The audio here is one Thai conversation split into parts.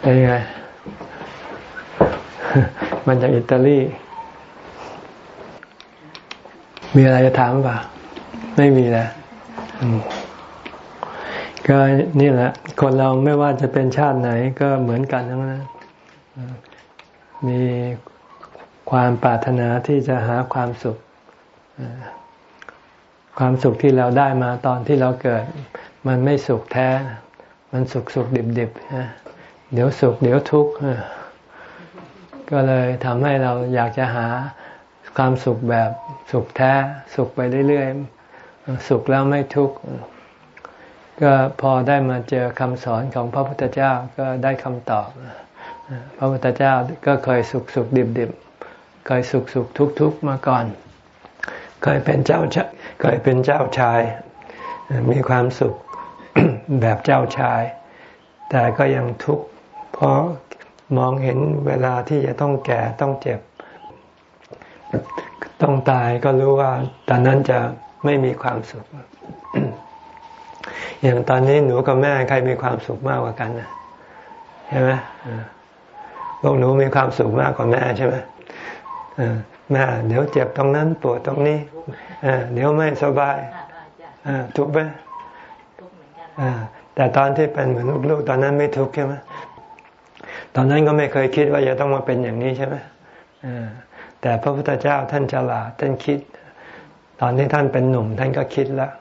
เป็นไง มันจากอิตาลี มีอะไรจะถามป่ะ ไม่มีแล้วก็นี่แหละ คนเราไม่ว่าจะเป็นชาติไหนก็เหมือนกันทั้งนั้นมีความปรารถนาที่จะหาความสุข ความสุขที่เราได้มาตอนที่เราเกิด มันไม่สุขแท้ มันสุขสุขดิบดิบ เดี๋ยวสุข เดี๋ยวทุกข์ก็เลยทำให้เราอยากจะหาความสุขแบบสุขแท้สุขไปเรื่อยๆ สุขแล้วไม่ทุกข์ก็พอได้มาเจอคำสอนของพระพุทธเจ้าก็ได้คำตอบ พระพุทธเจ้าก็เคยสุขสุขดิบดิบเคยสุขสุขทุกทุกมาก่อน เคยเป็นเจ้าชายเคยเป็นเจ้าชาย มีความสุขแบบเจ้าชาย แต่ก็ยังทุกข์ เพราะมองเห็นเวลาที่จะต้องแก่ต้องเจ็บ ต้องตายก็รู้ว่าตอนนั้นจะไม่มีความสุข อย่างตอนนี้หนูกับแม่ใครมีความสุขมากกว่ากันนะใช่ไหมพวกหนูมีความสุขมากกว่าแม่ใช่ไหมแม่เดี๋ยวเจ็บตรงนั้นปวดตรงนี้เดี๋ยวไม่สบายทุกไหมแต่ตอนที่เป็นเหมือนลูกๆตอนนั้นไม่ทุกข์ใช่ไหม ตอนนั้นก็ไม่เคยคิดว่าจะต้องมาเป็นอย่างนี้ใช่ไหมแต่พระพุทธเจ้าท่านฉลาดท่านคิด ตอนที่ท่านเป็นหนุ่ม ท่านก็คิดแล้ว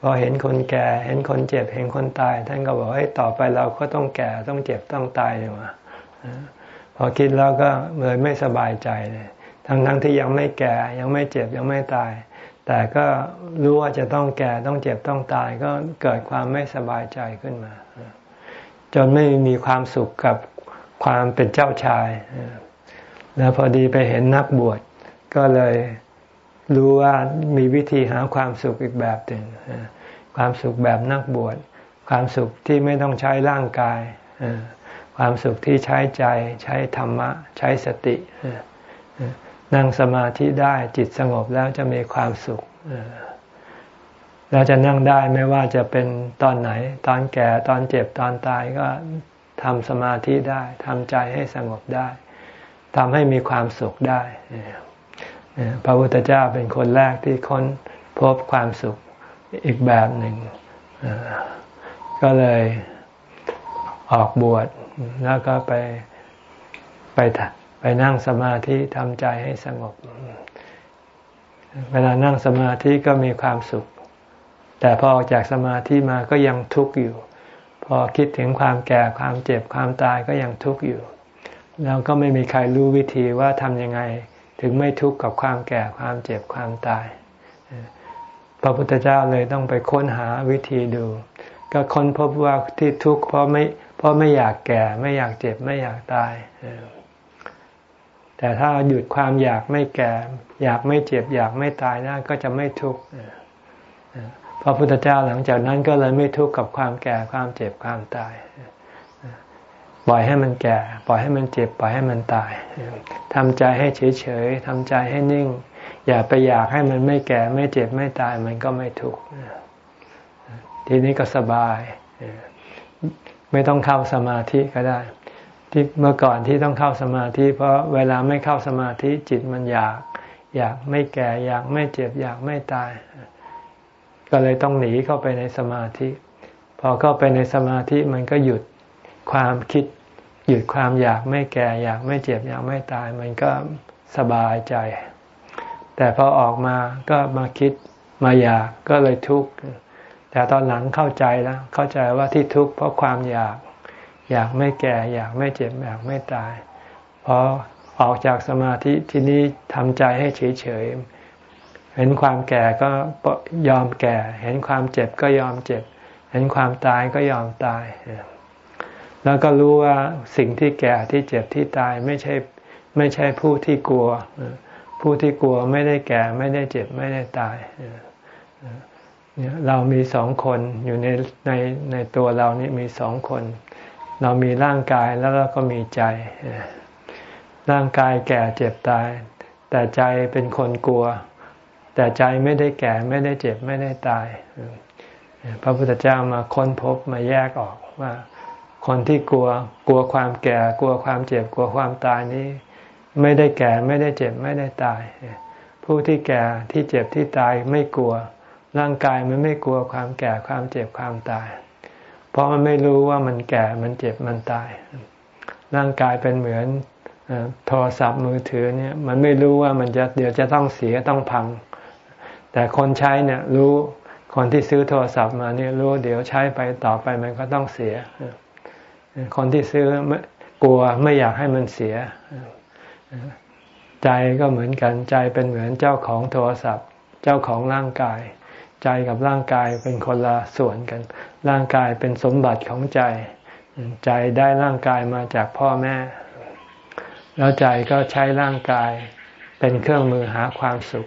พอเห็นคนแก่ เห็นคนเจ็บ เห็นคนตาย ท่านก็บอกให้ต่อไปเราก็ต้องแก่ต้องเจ็บต้องตายเลยว่าพอคิดแล้วก็เลยไม่สบายใจเลยทั้งทั้งที่ยังไม่แก่ยังไม่เจ็บยังไม่ตาย แต่ก็รู้ว่าจะต้องแก่ต้องเจ็บต้องตาย ก็เกิดความไม่สบายใจขึ้นมา จนไม่มีความสุขกับ ความเป็นเจ้าชาย แล้วพอดีไปเห็นนักบวชก็เลยรู้ว่ามีวิธีหาความสุขอีกแบบหนึ่งความสุขแบบนักบวช ความสุขที่ไม่ต้องใช้ร่างกาย ความสุขที่ใช้ใจ ใช้ธรรมะ ใช้สติ นั่งสมาธิได้จิตสงบแล้วจะมีความสุขแล้วจะนั่งได้ไม่ว่าจะเป็นตอนไหน ตอนแก่ตอนเจ็บตอนตายก็ ทำสมาธิได้ทำใจให้สงบได้ทำให้มีความสุขได้ พระพุทธเจ้าเป็นคนแรกที่ค้นพบความสุขอีกแบบหนึ่ง ก็เลยออกบวชแล้วก็ไปไปไปนั่งสมาธิทำใจให้สงบ เวลานั่งสมาธิก็มีความสุข แต่พอออกจากสมาธิมาก็ยังทุกข์อยู่ พอคิดถึงความแก่ความเจ็บความตายก็ยังทุกข์อยู่ แล้วก็ไม่มีใครรู้วิธีว่าทำยังไงถึงไม่ทุกข์กับความแก่ความเจ็บความตาย พระพุทธเจ้าเลยต้องไปค้นหาวิธีดู ก็ค้นพบว่าที่ทุกข์เพราะไม่เพราะไม่อยากแก่ไม่อยากเจ็บไม่อยากตาย แต่ถ้าหยุดความอยากไม่แก่ อยากไม่เจ็บ อยากไม่ตายได้ก็จะไม่ทุกข์ พระพุทธเจ้าหลังจากนั้นก็เลยไม่ทุกข์กับความแก่ความเจ็บความตาย ปล่อยให้มันแก่ ปล่อยให้มันเจ็บ ปล่อยให้มันตายทำใจให้เฉยๆทำใจให้นิ่ง อย่าไปอยากให้มันไม่แก่ไม่เจ็บไม่ตายมันก็ไม่ทุกข์ทีนี้ก็สบายไม่ต้องเข้าสมาธิก็ได้ ที่เมื่อก่อนที่ต้องเข้าสมาธิ เพราะเวลาไม่เข้าสมาธิจิตมันอยาก อยากไม่แก่ อยากไม่เจ็บ อยากไม่ตาย ก็เลยต้องหนีเข้าไปในสมาธิ พอเข้าไปในสมาธิมันก็หยุดความคิด หยุดความอยากไม่แก่อยากไม่เจ็บอยากไม่ตาย มันก็สบายใจ แต่พอออกมาก็มาคิดมาอยากก็เลยทุกข์แต่ตอนหลังเข้าใจแล้ว เข้าใจว่าที่ทุกข์เพราะความอยาก อยากไม่แก่ อยากไม่เจ็บอยากไม่ตายพอออกจากสมาธิที่นี้ทำใจให้เฉยเเห็นความแก่ก็ยอมแก่ เห็นความเจ็บก็ยอมเจ็บ เห็นความตายก็ยอมตาย แล้วก็รู้ว่าสิ่งที่แก่ที่เจ็บที่ตายไม่ใช่ไม่ใช่ผู้ที่กลัว ผู้ที่กลัวไม่ได้แก่ไม่ได้เจ็บไม่ได้ตายเรามีสองคนอยู่ในในในตัวเรานี่มีสองคน เรามีร่างกายแล้วเราก็มีใจ ร่างกายแก่เจ็บตาย แต่ใจเป็นคนกลัว แต่ใจไม่ได้แก่ไม่ได้เจ็บไม่ได้ตาย พระพุทธเจ้ามาค้นพบมาแยกออกว่าคคนที่กลัวกลัวความแก่ กลัวความเจ็บกลัวความตายนี้ ไม่ได้แก่ไม่ได้เจ็บไม่ได้ตาย ผู้ที่แก่ที่เจ็บที่ตายไม่กลัว ร่างกายมันไม่กลัวความแก่ความเจ็บความตาย เพราะมันไม่รู้ว่ามันแก่มันเจ็บมันตาย ร่างกายเป็นเหมือนโทรศัพท์มือถือเนี่ยมันไม่รู้ว่ามันจะเดี๋ยวจะต้องเสียต้องพัง แต่คนใช้เนี่ยรู้คนที่ซื้อโทรศัพท์มาเนี่ยรู้เดี๋ยวใช้ไปต่อไปมันก็ต้องเสีย คนที่ซื้อกลัวไม่อยากให้มันเสีย ใจก็เหมือนกันใจเป็นเหมือนเจ้าของโทรศัพท์ เจ้าของร่างกาย ใจกับร่างกายเป็นคนละส่วนกัน ร่างกายเป็นสมบัติของใจ ใจได้ร่างกายมาจากพ่อแม่ แล้วใจก็ใช้ร่างกายเป็นเครื่องมือหาความสุข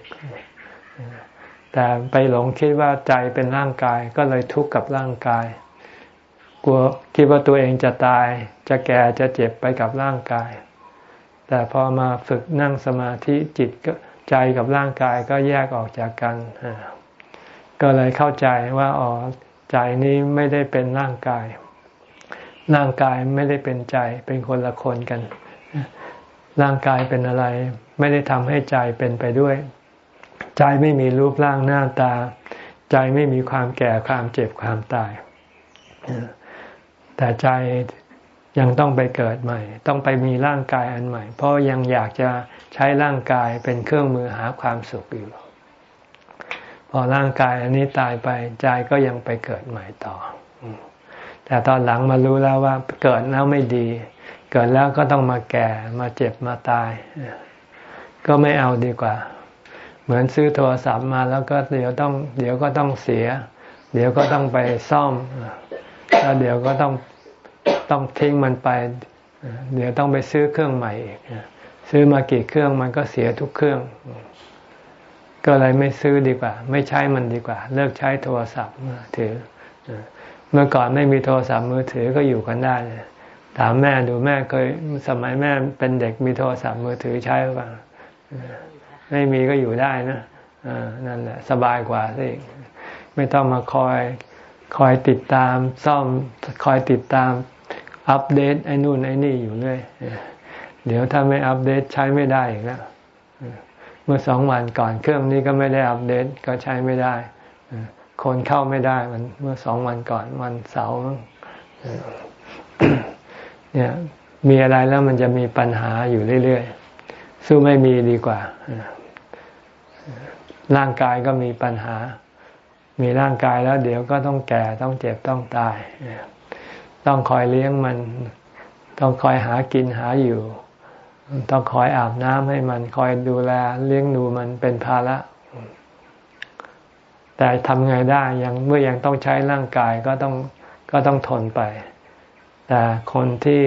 แต่ไปหลงคิดว่าใจเป็นร่างกายก็เลยทุกข์กับร่างกาย กลัวคิดว่าตัวเองจะตาย จะแก่จะเจ็บไปกับร่างกาย แต่พอมาฝึกนั่งสมาธิจิตก็ใจกับร่างกายก็แยกออกจากกัน ก็เลยเข้าใจว่าอ๋อใจนี้ไม่ได้เป็นร่างกาย ร่างกายไม่ได้เป็นใจเป็นคนละคนกัน ร่างกายเป็นอะไร ไม่ได้ทำให้ใจเป็นไปด้วย ใจไม่มีรูปร่างหน้าตา ใจไม่มีความแก่ความเจ็บความตาย แต่ใจยังต้องไปเกิดใหม่ ต้องไปมีร่างกายอันใหม่ เพราะยังอยากจะใช้ร่างกายเป็นเครื่องมือหาความสุขอยู่ พอร่างกายอันนี้ตายไปใจก็ยังไปเกิดใหม่ต่อ แต่ตอนหลังมารู้แล้วว่าเกิดแล้วไม่ดี เกิดแล้วก็ต้องมาแก่มาเจ็บมาตาย ก็ไม่เอาดีกว่า เหมือนซื้อโทรศัพท์มาแล้วก็เดี๋ยวต้อง เดี๋ยวก็ต้องเสีย เดี๋ยวก็ต้องไปซ่อม แล้วเดี๋ยวก็ต้องต้องทิ้งมันไป เดี๋ยวต้องไปซื้อเครื่องใหม่อีกซื้อมากี่เครื่องมันก็เสียทุกเครื่อง ก็เลยไม่ซื้อดีกว่า ไม่ใช้มันดีกว่า เลิกใช้โทรศัพท์มือถือเมื่อก่อนไม่มีโทรศัพท์มือถือก็อยู่กันได้ถามแม่ดูแม่เคยสมัยแม่เป็นเด็กมีโทรศัพท์มือถือใช้หรือเปล่า ไม่มีก็อยู่ได้นะนั่นแหละสบายกว่าสิไม่ต้องมาคอยคอยติดตามซ่อมคอยติดตามอัปเดตไอ้นู่นไอ้นี่อยู่เรื่อยเดี๋ยวถ้าไม่อัปเดตใช้ไม่ได้อีกแล้วเมื่อสองวันก่อนเครื่องนี้ก็ไม่ได้อัปเดตก็ใช้ไม่ได้คนเข้าไม่ได้มันเมื่อสองวันก่อนวันเสาร์เนี่ยมีอะไรแล้วมันจะมีปัญหาอยู่เรื่อยๆสู้ไม่มีดีกว่า ร่างกายก็มีปัญหา มีร่างกายแล้วเดี๋ยวก็ต้องแก่ต้องเจ็บต้องตาย ต้องคอยเลี้ยงมัน ต้องคอยหากินหาอยู่ ต้องคอยอาบน้ำให้มัน คอยดูแลเลี้ยงดูมันเป็นภาระ แต่ทำไงได้ยังเมื่อยังต้องใช้ร่างกายก็ต้องก็ต้องทนไป แต่คนที่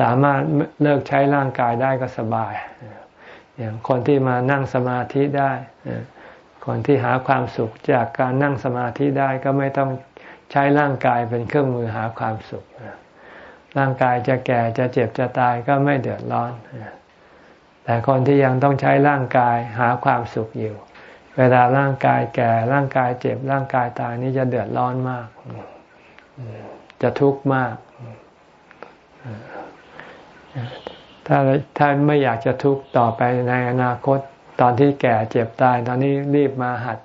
สามารถเลิกใช้ร่างกายได้ก็สบาย อย่างคนที่มานั่งสมาธิได้คนที่หาความสุขจากการนั่งสมาธิได้ก็ไม่ต้องใช้ร่างกายเป็นเครื่องมือหาความสุข ร่างกายจะแก่จะเจ็บจะตายก็ไม่เดือดร้อน แต่คนที่ยังต้องใช้ร่างกายหาความสุขอยู่ เวลาร่างกายแก่ร่างกายเจ็บร่างกายตายนี่จะเดือดร้อนมาก จะทุกข์มาก ถ้าถ้าไม่อยากจะทุกข์ต่อไปในอนาคต ตอนที่แก่เจ็บตาย ตอนนี้รีบมาหัด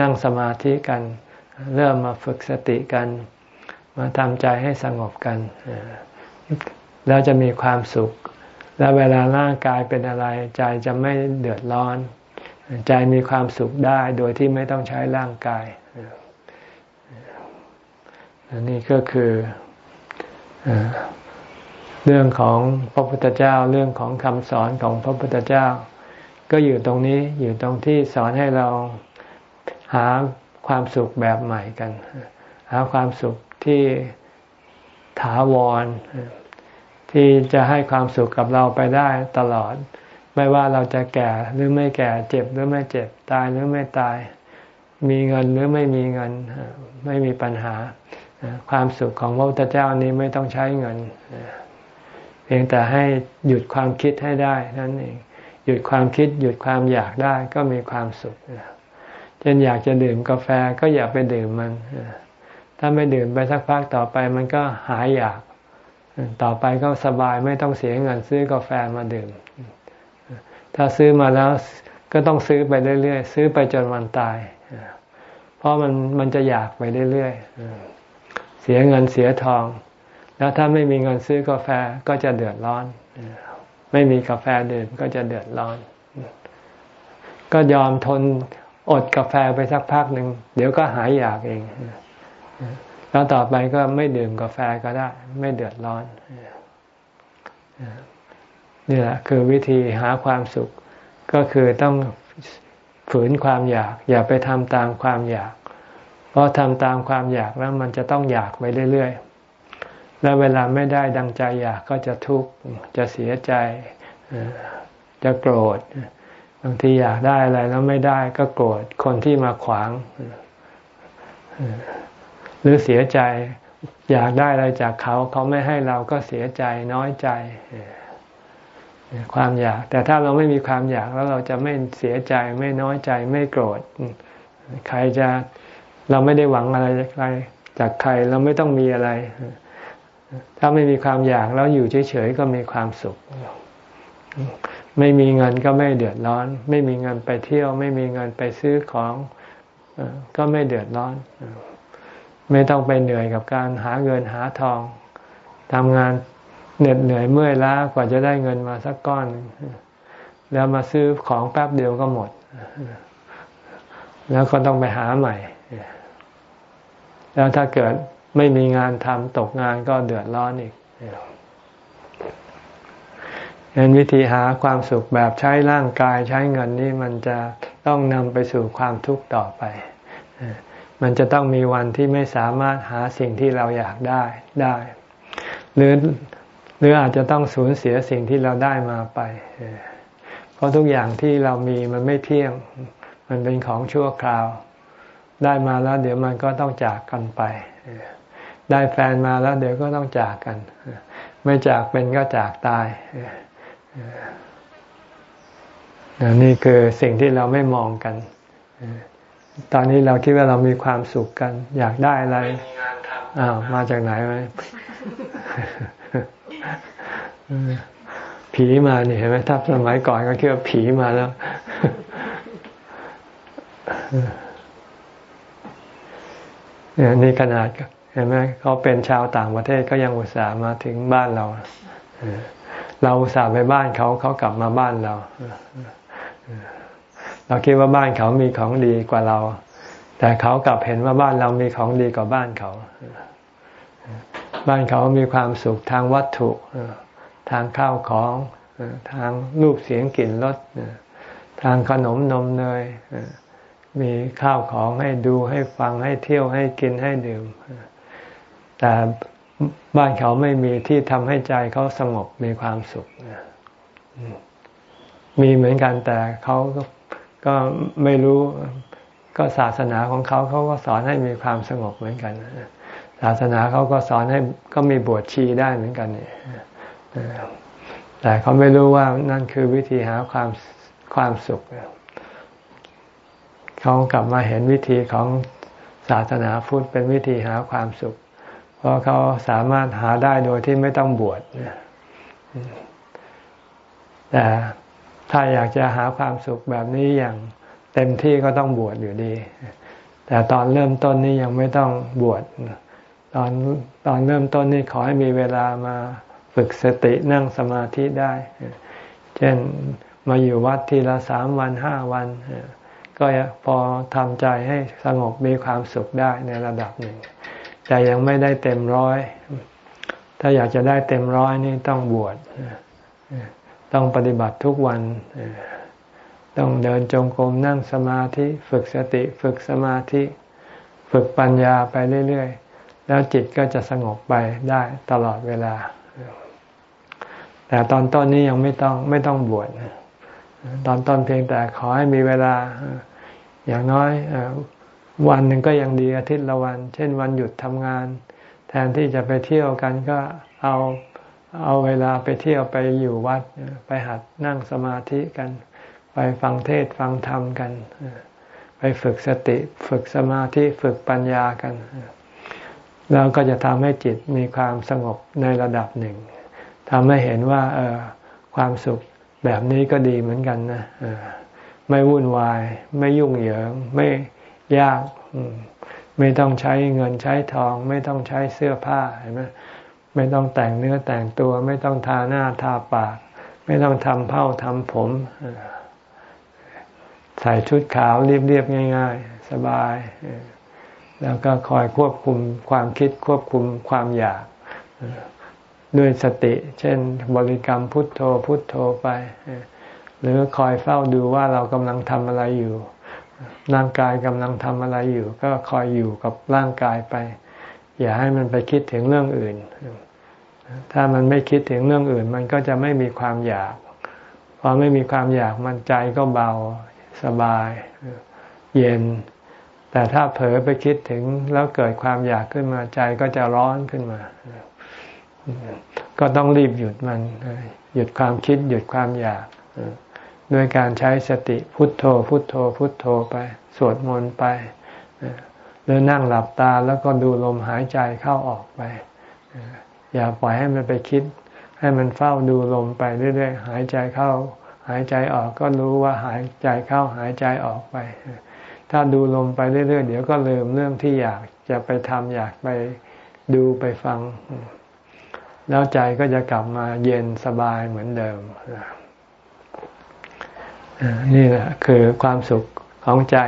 นั่งสมาธิกัน เริ่มมาฝึกสติกัน มาทำใจให้สงบกันแล้วจะมีความสุข แล้วเวลาร่างกายเป็นอะไร ใจจะไม่เดือดร้อน ใจมีความสุขได้โดยที่ไม่ต้องใช้ร่างกายนนี้ก็คือ เรื่องของพระพุทธเจ้าเรื่องของคำสอนของพระพุทธเจ้า ก็อยู่ตรงนี้อยู่ตรงที่สอนให้เราหาความสุขแบบใหม่กัน หาความสุขที่ถาวร ที่จะให้ความสุขกับเราไปได้ตลอด ไม่ว่าเราจะแก่หรือไม่แก่เจ็บหรือไม่เจ็บตายหรือไม่ตาย มีเงินหรือไม่มีเงินไม่มีปัญหา ความสุขของพระพุทธเจ้านี้ไม่ต้องใช้เงิน เพียงแต่ให้หยุดความคิดให้ได้นั่นเอง หยุดความคิด หยุดความอยากได้ก็มีความสุขเช่นอยากจะดื่มกาแฟก็อย่าไปดื่มมัน ถ้าไม่ดื่มไปสักพักต่อไปมันก็หายอยาก ต่อไปก็สบายไม่ต้องเสียเงินซื้อกาแฟมาดื่ม ถ้าซื้อมาแล้วก็ต้องซื้อไปเรื่อยๆ ซื้อไปจนวันตาย เพราะมันมันจะอยากไปเรื่อยๆ เสียเงินเสียทอง แล้วถ้าไม่มีเงินซื้อกาแฟก็จะเดือดร้อน ไม่มีกาแฟดื่มก็จะเดือดร้อน ก็ยอมทนอดกาแฟไปสักพักหนึ่งเดี๋ยวก็หายอยากเอง แล้วต่อไปก็ไม่ดื่มกาแฟก็ได้ ไม่เดือดร้อนนี่แหละคือวิธีหาความสุข ก็คือต้องฝืนความอยาก อย่าไปทำตามความอยาก เพราะทำตามความอยากแล้วมันจะต้องอยากไปเรื่อยๆ แล้วเวลาไม่ได้ดังใจอยากก็จะทุกข์จะเสียใจจะโกรธบางทีอยากได้อะไรแล้วไม่ได้ก็โกรธคนที่มาขวาง หรือเสียใจอยากได้อะไรจากเขา เขาไม่ให้เราก็เสียใจน้อยใจความอยาก แต่ถ้าเราไม่มีความอยากแล้วเราจะไม่เสียใจไม่น้อยใจไม่โกรธใครจะเราไม่ได้หวังอะไรจากใครจากใครเราไม่ต้องมีอะไร ถ้าไม่มีความอยากแล้วอยู่เฉยๆก็มีความสุข ไม่มีเงินก็ไม่เดือดร้อน ไม่มีเงินไปเที่ยว ไม่มีเงินไปซื้อของก็ไม่เดือดร้อน ไม่ต้องไปเหนื่อยกับการหาเงินหาทองทำงานเหน็ดเหนื่อยเมื่อยล้ากว่าจะได้เงินมาสักก้อน แล้วมาซื้อของแป๊บเดียวก็หมด แล้วก็ต้องไปหาใหม่ แล้วถ้าเกิด ไม่มีงานทำตกงานก็เดือดร้อนอีกเห็นวิธีหาความสุขแบบใช้ร่างกายใช้เงินนี่มันจะต้องนำไปสู่ความทุกข์ต่อไป มันจะต้องมีวันที่ไม่สามารถหาสิ่งที่เราอยากได้ได้ หรือหรืออาจจะต้องสูญเสียสิ่งที่เราได้มาไป เพราะทุกอย่างที่เรามีมันไม่เที่ยง มันเป็นของชั่วคราว ได้มาแล้วเดี๋ยวมันก็ต้องจากกันไป ได้แฟนมาแล้วเดี๋ยวก็ต้องจากกัน ไม่จากเป็นก็จากตายนี่คือสิ่งที่เราไม่มองกัน ตอนนี้เราคิดว่าเรามีความสุขกัน อยากได้อะไรอ้าวมาจากไหนไหมผีมาเนี่ยเห็นไหมถ้าสมัยก่อนก็คิดว่าผีมาแล้วเนี่ยนี่ขนาด เห็นไหมเขาเป็นชาวต่างประเทศก็ยังอุตส่าห์มาถึงบ้านเราเราอุตส่าห์ไปบ้านเขาเขากลับมาบ้านเรา เราคิดว่าบ้านเขามีของดีกว่าเรา แต่เขากลับเห็นว่าบ้านเรามีของดีกว่าบ้านเขา บ้านเขามีความสุขทางวัตถุ ทางข้าวของ ทางรูปเสียงกลิ่นรสทางขนมนมเนยมีข้าวของให้ดูให้ฟังให้เที่ยวให้กินให้ดื่ม แต่บ้านเขาไม่มีที่ทำให้ใจเขาสงบมีความสุข มีเหมือนกันแต่เขาก็ไม่รู้ก็ศาสนาของเขาเขาก็สอนให้มีความสงบเหมือนกัน ศาสนาเขาก็สอนให้ก็มีบวชชีได้เหมือนกันเนี่ยแต่เขาไม่รู้ว่านั่นคือวิธีหาความความสุข เขากลับมาเห็นวิธีของศาสนาพุทธเป็นวิธีหาความสุข เพราะเขาสามารถหาได้โดยที่ไม่ต้องบวชแต่ถ้าอยากจะหาความสุขแบบนี้อย่างเต็มที่ก็ต้องบวชอยู่ดี แต่ตอนเริ่มต้นนี้ยังไม่ต้องบวชตอนตอนเริ่มต้นนี่ขอให้มีเวลามาฝึกสตินั่งสมาธิได้ เช่นมาอยู่วัดทีละสามวันห้าวัน ก็พอทำใจให้สงบมีความสุขได้ในระดับหนึ่ง แต่ยังไม่ได้เต็มร้อย ถ้าอยากจะได้เต็มร้อยนี่ต้องบวชต้องปฏิบัติทุกวันต้องเดินจงกรมนั่งสมาธิฝึกสติฝึกสมาธิ ฝึกปัญญาไปเรื่อยๆ แล้วจิตก็จะสงบไปได้ตลอดเวลา แต่ตอนต้นนี้ยังไม่ต้องไม่ต้องบวชตอนต้นเพียงแต่ขอให้มีเวลาอย่างน้อย วันหนึ่งก็ยังดีอาทิตย์ละวัน เช่นวันหยุดทำงาน แทนที่จะไปเที่ยวกันก็เอาเอาเวลาไปเที่ยวไปอยู่วัด ไปหัดนั่งสมาธิกัน ไปฟังเทศฟังธรรมกัน ไปฝึกสติฝึกสมาธิฝึกปัญญากัน แล้วก็จะทำให้จิตมีความสงบในระดับหนึ่งทำให้เห็นว่าเออความสุขแบบนี้ก็ดีเหมือนกันนะไม่วุ่นวาย ไม่ยุ่งเหยิงไม่ ยากไม่ต้องใช้เงินใช้ทอง ไม่ต้องใช้เสื้อผ้าเห็นไหมไม่ต้องแต่งเนื้อแต่งตัว ไม่ต้องทาหน้าทาปาก ไม่ต้องทำเผ้าทำผม ใส่ชุดขาวเรียบๆง่าย ๆ สบาย แล้วก็คอยควบคุมความคิดควบคุมความอยากด้วยสติ เช่น บริกรรมพุทโธพุทโธไป หรือคอยเฝ้าดูว่าเรากำลังทำอะไรอยู่ ร่างกายกำลังทำอะไรอยู่ ก็คอยอยู่กับร่างกายไป อย่าให้มันไปคิดถึงเรื่องอื่น ถ้ามันไม่คิดถึงเรื่องอื่น มันก็จะไม่มีความอยาก พอไม่มีความอยากมันใจก็เบาสบาย เย็น แต่ถ้าเผลอไปคิดถึงแล้วเกิดความอยากขึ้นมาใจก็จะร้อนขึ้นมา ก็ต้องรีบหยุดมัน หยุดความคิดหยุดความอยาก ด้วยการใช้สติพุทโธ พุทโธ พุทโธไป สวดมนต์ไป หรือนั่งหลับตาแล้วก็ดูลมหายใจเข้าออกไป อย่าปล่อยให้มันไปคิด ให้มันเฝ้าดูลมไปเรื่อยๆ หายใจเข้า หายใจออกก็รู้ว่าหายใจเข้าหายใจออกไป ถ้าดูลมไปเรื่อยๆ เดี๋ยวก็ลืมเรื่องที่อยากจะไปทำอยากไปดูไปฟัง แล้วใจก็จะกลับมาเย็นสบายเหมือนเดิม นี่แหละคือความสุขของใจ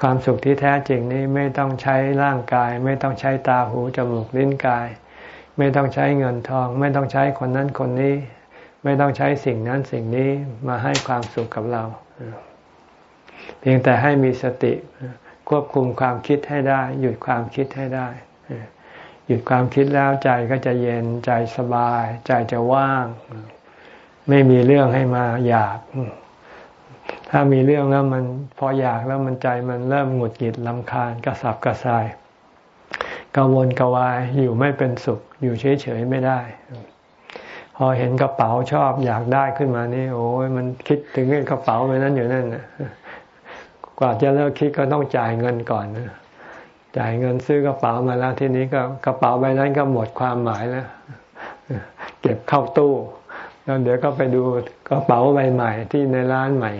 ความสุขที่แท้จริงนี้ไม่ต้องใช้ร่างกาย ไม่ต้องใช้ตาหูจมูกลิ้นกาย ไม่ต้องใช้เงินทอง ไม่ต้องใช้คนนั้นคนนี้ ไม่ต้องใช้สิ่งนั้นสิ่งนี้มาให้ความสุขกับเรา เพียงแต่ให้มีสติควบคุมความคิดให้ได้ หยุดความคิดให้ได้ หยุดความคิดแล้วใจก็จะเย็นใจสบาย ใจจะว่าง ไม่มีเรื่องให้มาอยาก ถ้ามีเรื่องแล้วมันพออยากแล้วมันใจมันเริ่มหงุดหงิดลำคาญกระสับกระส่ายกังวลกวายอยู่ไม่เป็นสุขอยู่เฉยๆไม่ได้ พอเห็นกระเป๋าชอบอยากได้ขึ้นมานี่ โอ้ยมันคิดถึงกระเป๋าไปนั้นอยู่นั่นนะกว่าจะเลิกคิดก็ต้องจ่ายเงินก่อนนะจ่ายเงินซื้อกระเป๋ามาแล้วทีนี้ก็กระเป๋าใบนั้นก็หมดความหมายแล้วเก็บเข้าตู้ แล้วเดี๋ยวก็ไปดูกระเป๋าใบใหม่ที่ในร้านใหม่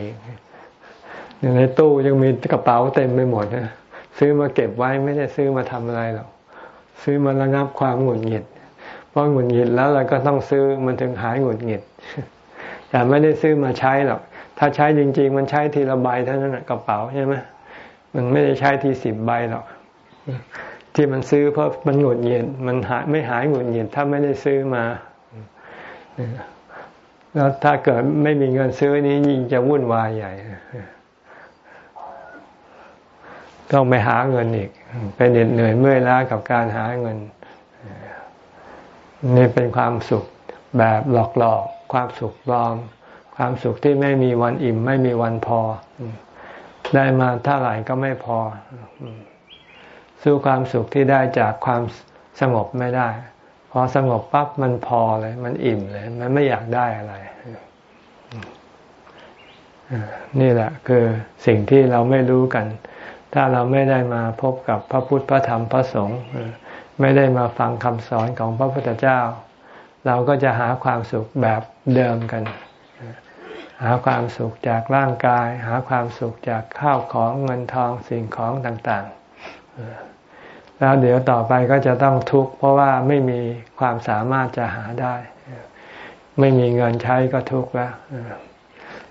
ในตู้ยังมีกระเป๋าเต็มไปหมดนะซื้อมาเก็บไว้ไม่ได้ซื้อมาทำอะไรหรอกซื้อมาระงับความหงุดหงิดเพราะหงุดหงิดแล้วเราก็ต้องซื้อมันถึงหายหงุดหงิดแต่ไม่ได้ซื้อมาใช้หรอกถ้าใช้จริง ๆ มันใช้ทีละใบเท่านั้นกระเป๋าใช่ไหมมันไม่ได้ใช้ทีสิบใบหรอกที่มันซื้อเพราะมันหงุดหงิดมันหายไม่หายหงุดหงิดถ้าไม่ได้ซื้อมา แล้วถ้าเกิดไม่มีเงินซื้อนี้ยิ่งจะวุ่นวายใหญ่ ต้องไปหาเงินอีกไปเหน็ดเหนื่อยเมื่อยล้ากับการหาเงิน นี่เป็นความสุขแบบหลอกๆ ความสุขปลอม ความสุขที่ไม่มีวันอิ่ม ไม่มีวันพอ ได้มาเท่าไหร่ก็ไม่พอ สู้ความสุขที่ได้จากความสงบไม่ได้ อสงบปั๊บมันพอเลย มันอิ่มเลย มันไม่อยากได้อะไร นี่แหละ คือสิ่งที่เราไม่รู้กัน ถ้าเราไม่ได้มาพบกับพระพุทธพระธรรมพระสงฆ์ไม่ได้มาฟังคำสอนของพระพุทธเจ้า เราก็จะหาความสุขแบบเดิมกัน หาความสุขจากร่างกาย หาความสุขจากข้าวของเงินทองสิ่งของต่าง ๆ แล้วเดี๋ยวต่อไปก็จะต้องทุกข์เพราะว่าไม่มีความสามารถจะหาได้ ไม่มีเงินใช้ก็ทุกข์แล้ว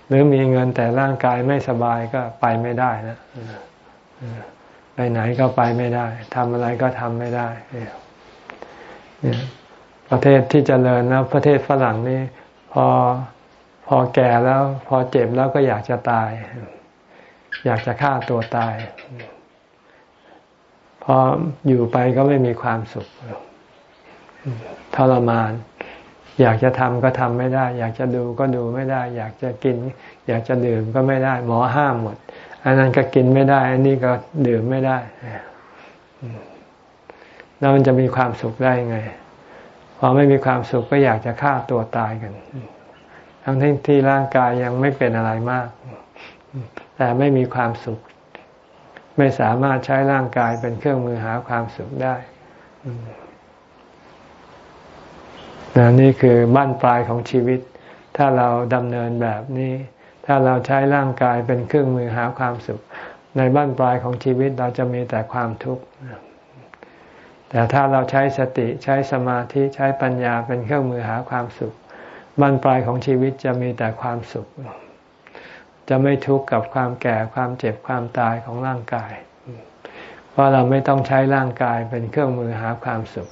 หรือมีเงินแต่ร่างกายไม่สบายก็ไปไม่ได้นะไปไหนก็ไปไม่ได้ทำอะไรก็ทำไม่ได้ประเทศที่จเจริญนะประเทศฝรั่งนี่พอพอแก่แล้ว พอเจ็บแล้วก็อยากจะตาย อยากจะฆ่าตัวตาย พออยู่ไปก็ไม่มีความสุขทรมาน อยากจะทำก็ทำไม่ได้ อยากจะดูก็ดูไม่ได้ อยากจะกิน อยากจะดื่มก็ไม่ได้ หมอห้ามหมด อันนั้นก็กินไม่ได้ อันนี้ก็ดื่มไม่ได้แล้วมันจะมีความสุขได้ไง พอไม่มีความสุขก็อยากจะฆ่าตัวตายกัน ทั้งที่ที่ร่างกายยังไม่เป็นอะไรมาก แต่ไม่มีความสุข ไม่สามารถใช้ร่างกายเป็นเครื่องมือหาความสุขได้นี่คือบ้านปลายของชีวิต ถ้าเราดำเนินแบบนี้ ถ้าเราใช้ร่างกายเป็นเครื่องมือหาความสุข ในบ้านปลายของชีวิตเราจะมีแต่ความทุกข์แต่ถ้าเราใช้สติใช้สมาธิใช้ปัญญาเป็นเครื่องมือหาความสุขบ้านปลายของชีวิตจะมีแต่ความสุข จะไม่ทุกข์กับความแก่ความเจ็บความตายของร่างกาย เพราะเราไม่ต้องใช้ร่างกายเป็นเครื่องมือหาความสุข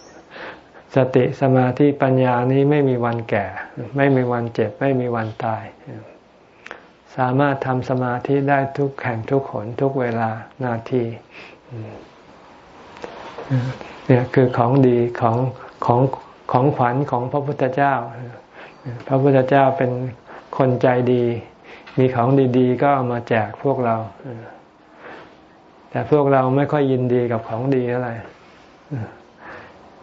สติสมาธิปัญญานี้ไม่มีวันแก่ ไม่มีวันเจ็บ ไม่มีวันตาย สามารถทำสมาธิได้ทุกแห่งทุกขนทุกเวลานาทีเนี่ยคือของดีของของของขวัญของพระพุทธเจ้า พระพุทธเจ้าเป็นคนใจดี มีของดีๆ ก็เอามาแจกพวกเรา แต่พวกเราไม่ค่อยยินดีกับของดีอะไร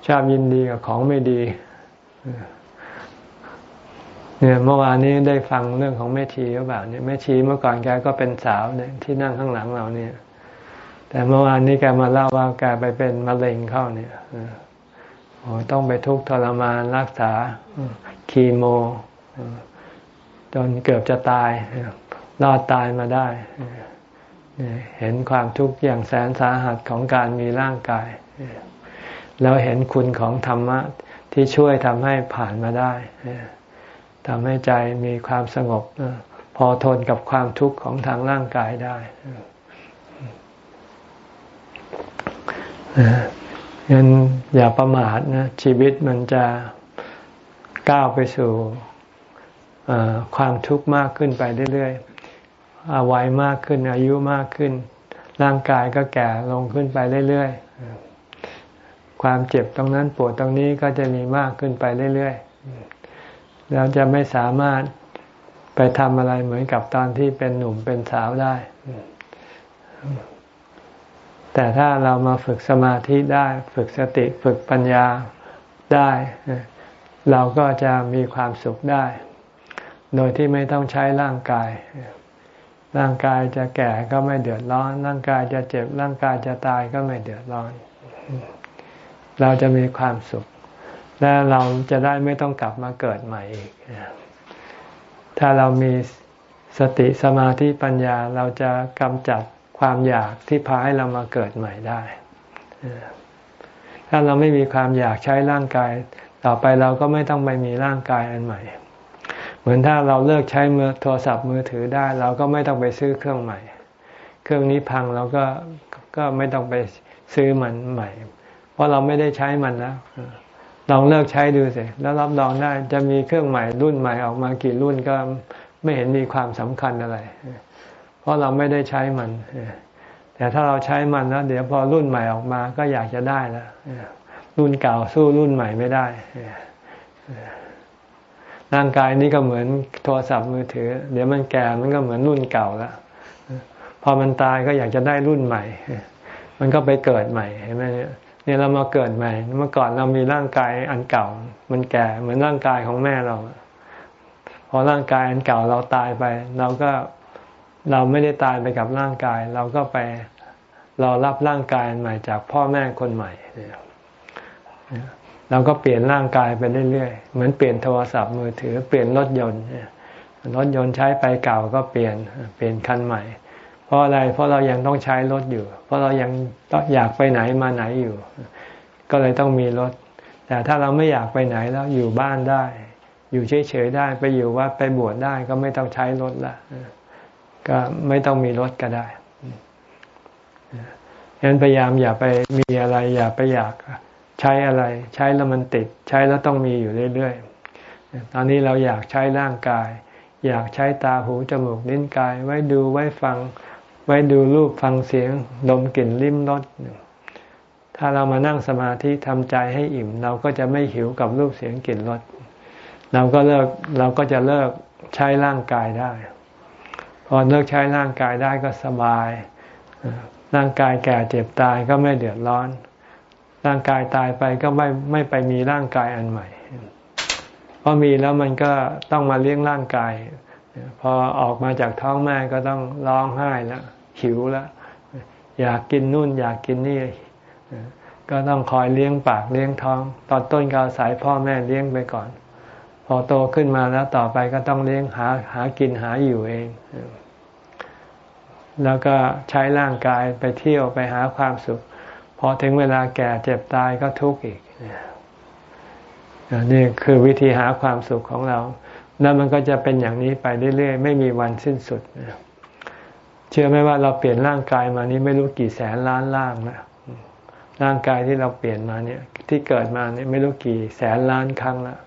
ชอบยินดีกับของไม่ดี เนี่ยเมื่อวานนี้ได้ฟังเรื่องของแม่ชีหรือเปล่าเนี่ยแม่ชีเมื่อก่อนแกก็เป็นสาวเนี่ยที่นั่งข้างหลังเราเนี่ย แต่เมื่อวานนี้แกมาเล่าว่าแกไปเป็นมะเร็งเข้าเนี่ยโอ้ต้องไปทุกข์ทรมานรักษาคีโม จนเกือบจะตายรอดตายมาได้ เห็นความทุกข์อย่างแสนสาหัสของการมีร่างกาย แล้วเห็นคุณของธรรมะที่ช่วยทำให้ผ่านมาได้ทำให้ใจมีความสงบ พอทนกับความทุกข์ของทางร่างกายได้งั้นอย่าประมาทนะชีวิตมันจะก้าวไปสู่ ความทุกข์มากขึ้นไปเรื่อยๆอาวัยมากขึ้น อายุมากขึ้น ร่างกายก็แก่ลงขึ้นไปเรื่อยๆ ความเจ็บตรงนั้นปวดตรงนี้ก็จะมีมากขึ้นไปเรื่อยๆ แล้วจะไม่สามารถไปทำอะไรเหมือนกับตอนที่เป็นหนุ่มเป็นสาวได้ แต่ถ้าเรามาฝึกสมาธิได้ ฝึกสติฝึกปัญญาได้ เราก็จะมีความสุขได้ โดยที่ไม่ต้องใช้ร่างกาย ร่างกายจะแก่ก็ไม่เดือดร้อน ร่างกายจะเจ็บ ร่างกายจะตายก็ไม่เดือดร้อน เราจะมีความสุข และเราจะได้ไม่ต้องกลับมาเกิดใหม่อีก ถ้าเรามีสติสมาธิปัญญาเราจะกำจัดความอยากที่พาให้เรามาเกิดใหม่ได้ ถ้าเราไม่มีความอยากใช้ร่างกาย ต่อไปเราก็ไม่ต้องไปมีร่างกายอันใหม่ เหมือนถ้าเราเลิกใช้มือโทรศัพท์มือถือได้ เราก็ไม่ต้องไปซื้อเครื่องใหม่ เครื่องนี้พังเราก็ก็ไม่ต้องไปซื้อมันใหม่ เพราะเราไม่ได้ใช้มันแล้วลองเลิกใช้ดูสิแล้วรับรองได้จะมีเครื่องใหม่รุ่นใหม่ออกมากี่รุ่นก็ไม่เห็นมีความสำคัญอะไร เพราะเราไม่ได้ใช้มัน แต่ถ้าเราใช้มันแล้วเดี๋ยวพอรุ่นใหม่ออกมาก็อยากจะได้แล้วรุ่นเก่าสู้รุ่นใหม่ไม่ได้ ร่างกายนี้ก็เหมือนโทรศัพท์มือถือ เดี๋ยวมันแก่มันก็เหมือนรุ่นเก่าแล้วพอมันตายก็อยากจะได้รุ่นใหม่ มันก็ไปเกิดใหม่เห็นไหมเนี่ยเนี่ยเรามาเกิดใหม่ เมื่อก่อนเรามีร่างกายอันเก่า มันแก่เหมือนร่างกายของแม่เรา พอร่างกายอันเก่าเราตายไป เราก็เราไม่ได้ตายไปกับร่างกาย เราก็ไปรอรับร่างกายใหม่จากพ่อแม่คนใหม่ เราก็เปลี่ยนร่างกายไปเรื่อยๆ เหมือนเปลี่ยนโทรศัพท์มือถือ เปลี่ยนรถยนต์ รถยนต์ใช้ไปเก่าก็เปลี่ยน เปลี่ยนคันใหม่ เพราะอะไร เพราะเรายังต้องใช้รถอยู่ เพราะเรายังอยากไปไหนมาไหนอยู่ ก็เลยต้องมีรถ แต่ถ้าเราไม่อยากไปไหนแล้วอยู่บ้านได้ อยู่เฉยๆได้ ไปอยู่วัดไปบวชได้ก็ไม่ต้องใช้รถละ ก็ไม่ต้องมีรถก็ได้ฉะนั้นพยายามอย่าไปมีอะไรอย่าไปอยาก ใช้อะไร ใช้แล้วมันติด ใช้แล้วต้องมีอยู่เรื่อยๆ ตอนนี้เราอยากใช้ร่างกาย อยากใช้ตาหูจมูกลิ้นกาย ไว้ดูไว้ฟัง ไว้ดูรูปฟังเสียง ดมกลิ่นลิ้มรสถ้าเรามานั่งสมาธิทำใจให้อิ่ม เราก็จะไม่หิวกับรูปเสียงกลิ่นรสเราก็เลิกเราก็จะเลิกใช้ร่างกายได้ พอเลิกใช้ร่างกายได้ก็สบาย ร่างกายแก่เจ็บตายก็ไม่เดือดร้อน ร่างกายตายไปก็ไม่ไม่ไปมีร่างกายอันใหม่ เพราะมีแล้วมันก็ต้องมาเลี้ยงร่างกาย พอออกมาจากท้องแม่ก็ต้องร้องไห้แล้วหิวแล้วอยากกินนู่นอยากกินนี่ ก็ต้องคอยเลี้ยงปากเลี้ยงท้อง ตอนต้นก็อาศัยพ่อแม่เลี้ยงไปก่อน พอโตขึ้นมาแล้วต่อไปก็ต้องเลี้ยงหาหากินหาอยู่เอง แล้วก็ใช้ร่างกายไปเที่ยวไปหาความสุข อถึงเวลาแก่เจ็บตายก็ทุกข์อีกนี่คือวิธีหาความสุขของเรา แล้วมันก็จะเป็นอย่างนี้ไปเรื่อยๆ ไม่มีวันสิ้นสุด เชื่อไหมว่าเราเปลี่ยนร่างกายมานี้ไม่รู้กี่แสนล้านล่างนะร่างกายที่เราเปลี่ยนมาเนี่ย ที่เกิดมาเนี่ยไม่รู้กี่แสนล้านครั้งแล้ว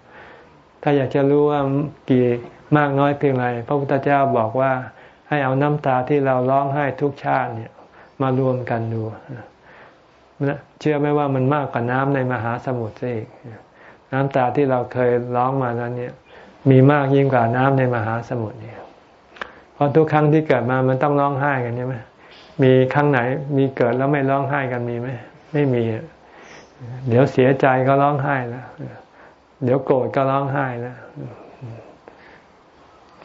ถ้าอยากจะรู้ว่ากี่มากน้อยเพียงไรพระพุทธเจ้าบอกว่าให้เอาน้ำตาที่เราร้องไห้ทุกชาติเนี่ย มารวมกันดู เชื่อไหมว่ามันมากกว่าน้ำในมหาสมุทรซะอีกน้ำตาที่เราเคยร้องมานั้นเนี่ย มีมากยิ่งกว่าน้ำในมหาสมุทรเนี่ยเพราะทุกครั้งที่เกิดมามันต้องร้องไห้กันใช่ไหมมีครั้งไหน มีเกิดแล้วไม่ร้องไห้กันมีไหมไม่มี เดี๋ยวเสียใจก็ร้องไห้แล้วเดี๋ยวโกรธก็ร้องไห้แล้ว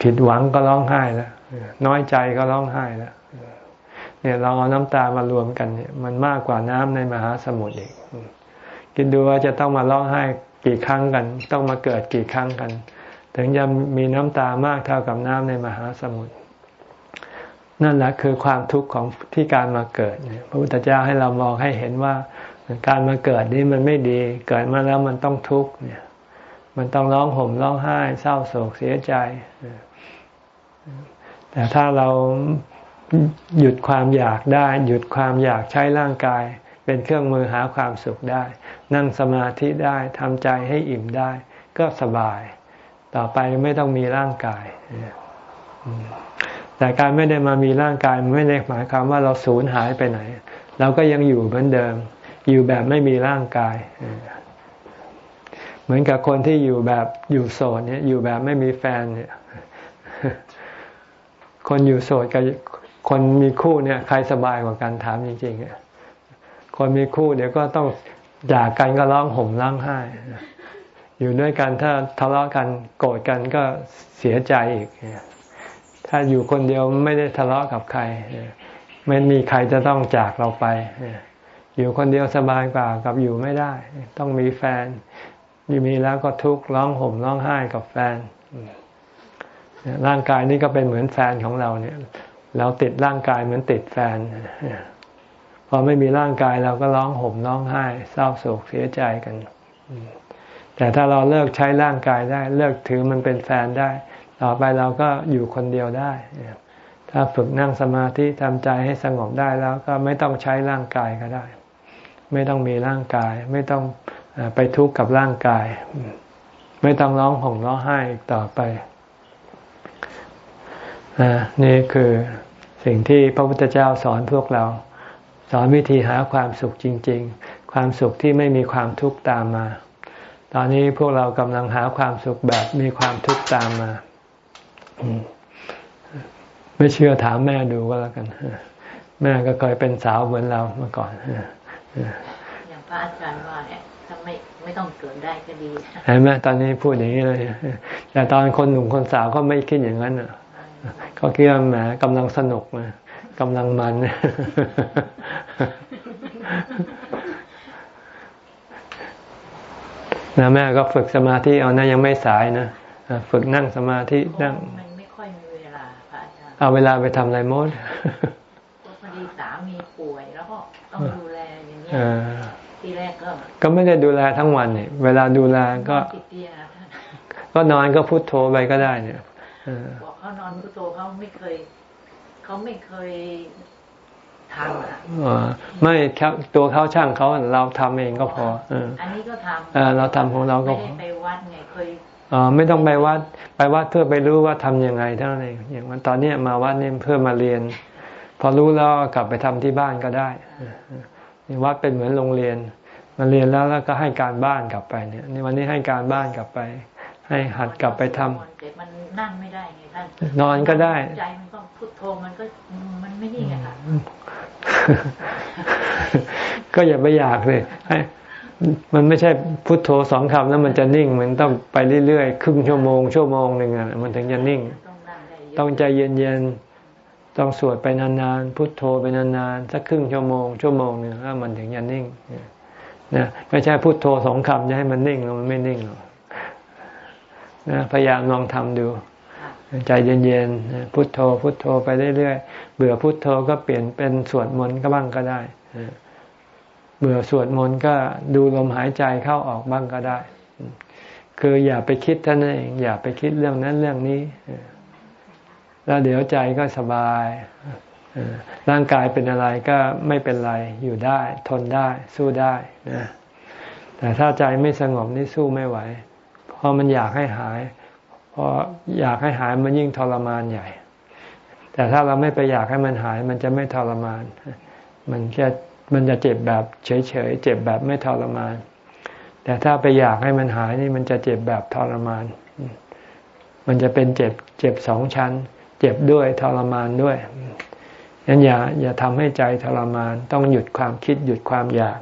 ผิดหวังก็ร้องไห้แล้วน้อยใจก็ร้องไห้แล้ว เนี่ยเราเอาน้ำตามารวมกันเนี่ย มันมากกว่าน้ำในมหาสมุทรอีกคิดดูว่าจะต้องมาร้องไห้กี่ครั้งกัน ต้องมาเกิดกี่ครั้งกัน ถึงจะมีน้ำตามากเท่ากับน้ำในมหาสมุทรนั่นแหละคือความทุกข์ของที่การมาเกิดพระพุทธเจ้าให้เรามองให้เห็นว่าการมาเกิดนี้มันไม่ดี เกิดมาแล้วมันต้องทุกข์เนี่ย มันต้องร้องห่มร้องไห้ เศร้าโศกเสียใจแต่ถ้าเรา หยุดความอยากได้ หยุดความอยากใช้ร่างกาย เป็นเครื่องมือหาความสุขได้ นั่งสมาธิได้ทำใจให้อิ่มได้ ก็สบาย ต่อไปไม่ต้องมีร่างกายแต่การไม่ได้มามีร่างกายไม่ได้หมายความว่าเราสูญหายไปไหน เราก็ยังอยู่เหมือนเดิม อยู่แบบไม่มีร่างกาย เหมือนกับคนที่อยู่แบบอยู่โสดเนี่ยอยู่แบบไม่มีแฟนเนี่ย คนอยู่โสดกับ คนมีคู่เนี่ยใครสบายกว่ากันถามจริงๆคนมีคู่เดี๋ยวก็ต้องจากกันก็ร้องห่มร้องไห้ อยู่ด้วยกันถ้าทะเลาะกันโกรธกันก็เสียใจอีก ถ้าอยู่คนเดียวไม่ได้ทะเลาะกับใคร ไม่มีใครจะต้องจากเราไป อยู่คนเดียวสบายกว่ากับอยู่ไม่ได้ ต้องมีแฟน อยู่มีแล้วก็ทุกข์ร้องห่มร้องไห้กับแฟน ร่างกายนี่ก็เป็นเหมือนแฟนของเราเนี่ย เราติดร่างกายเหมือนติดแฟน พอไม่มีร่างกายเราก็ร้องห่มร้องไห้ เศร้าโศกเสียใจกัน แต่ถ้าเราเลิกใช้ร่างกายได้ เลิกถือมันเป็นแฟนได้ ต่อไปเราก็อยู่คนเดียวได้ ถ้าฝึกนั่งสมาธิทำใจให้สงบได้แล้วก็ไม่ต้องใช้ร่างกายก็ได้ ไม่ต้องมีร่างกาย ไม่ต้องไปทุกข์กับร่างกาย ไม่ต้องร้องห่มร้องไห้อีกต่อไป นี่คือสิ่งที่พระพุทธเจ้าสอนพวกเรา สอนวิธีหาความสุขจริง ๆ ความสุขที่ไม่มีความทุกข์ตามมา ตอนนี้พวกเรากำลังหาความสุขแบบมีความทุกข์ตามมา ไม่เชื่อถามแม่ดูก็แล้วกัน แม่ก็เคยเป็นสาวเหมือนเราเมื่อก่อนอย่างพระอาจารย์ว่าเนี่ยถ้าไม่ไม่ต้องเกิดได้ก็ดีเห็นไหมตอนนี้พูดอย่างนี้เลยแต่ตอนคนหนุ่มคนสาวก็ไม่คิดอย่างนั้นอะ ก็คิดว่าแหมกำลังสนุกนะกำลังมันนะแม่ก็ฝึกสมาธิเอานะยังไม่สายนะฝึกนั่งสมาธินั่งมันไม่ค่อยมีเวลาพระอาจารย์เอาเวลาไปทำอะไรมดพอดีสามีป่วยแล้วก็ต้องดูแลอย่างนี้ทีแรกก็ก็ไม่ได้ดูแลทั้งวันเนี่ยเวลาดูแลก็ก็นอนก็พุโทโธไปก็ได้เนี่ย บอกเขานอนพุโทโธเขาไม่เคยเขาไม่เคยทำอะไม่ครับตัวเขาช่างเขาเราทำเองก็พออันนี้ก็ทำเราทำของเราก็พอไม่ได้ไปวัดไงเคยอ๋อไม่ต้องไปวัด ไปวัดเพื่อไปรู้ว่าทํำยังไงเท่านั้นเองอย่างวันตอนนี้มาวัดนี่เพื่อมาเรียน พอรู้แล้วกลับไปทำที่บ้านก็ได้วัดเป็นเหมือนโรงเรียน มาเรียนแล้วแล้วก็ให้การบ้านกลับไปเนี่ยในวันนี้ให้การบ้านกลับไป ให้หัดกลับไปทำแต่มันนั่งไม่ได้ไงท่านนอนก็ได้ใจมันต้องพุทโธมันก็มันไม่นี่ไงค่ะก็อย่าไปอยากเลยให้มันไม่ใช่พุทโธสองคำแล้วมันจะนิ่ง มันต้องไปเรื่อยๆครึ่งชั่วโมงชั่วโมงหนึ่งอะมันถึงจะนิ่ง ต้องใจเย็นๆต้องสวดไปนานๆพุทโธไปนานๆสักครึ่งชั่วโมงชั่วโมงหนึ่งแล้วมันถึงจะนิ่งนะไม่ใช่พุโทโธสองคำจะให้มันนิ่งมันไม่นิ่งหรอกนะ พยายามลองทำดู ใจเย็นๆพุโทโธ พุโทโธไปเรื่อยๆเบื่อพุโทโธก็เปลี่ยนเป็นสวดมนต์ก็บ้างก็ได้เบื่อสวดมนต์ก็ดูลมหายใจเข้าออกบ้างก็ได้ คืออย่าไปคิดท่านเองอย่าไปคิดเรื่องนั้นเรื่องนี้แล้วเดี๋ยวใจก็สบายร่างกายเป็นอะไรก็ไม่เป็นไรอยู่ได้ ทนได้ สู้ได้นะแต่ถ้าใจไม่สงบนี่สู้ไม่ไหว เพราะมันอยากให้หายพออยากให้หายมันยิ่งทรมานใหญ่ แต่ถ้าเราไม่ไปอยากให้มันหาย มันจะไม่ทรมาน มันแค่มันจะเจ็บแบบเฉยๆ เจ็บแบบไม่ทรมาน แต่ถ้าไปอยากให้มันหายนี่มันจะเจ็บแบบทรมาน มันจะเป็นเจ็บเจ็บสองชั้น เจ็บด้วยทรมานด้วยงั้นอย่าอย่าทำให้ใจทรมาน ต้องหยุดความคิดหยุดความอยาก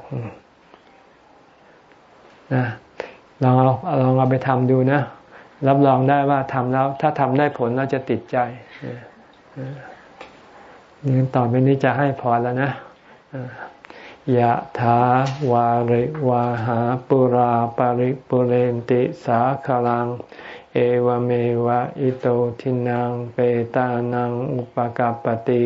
นะ ลองเอาลองเอาไปทำดูนะ รับรองได้ว่าทำแล้ว ถ้าทำได้ผลเราจะติดใจนี่ต่อไปนี้จะให้พรแล้วนะยะถาวาริวาหาปุราปาริปุเรนติสาคลัง เอวเมวะอิโตทินังเปตานังอุปกาปติ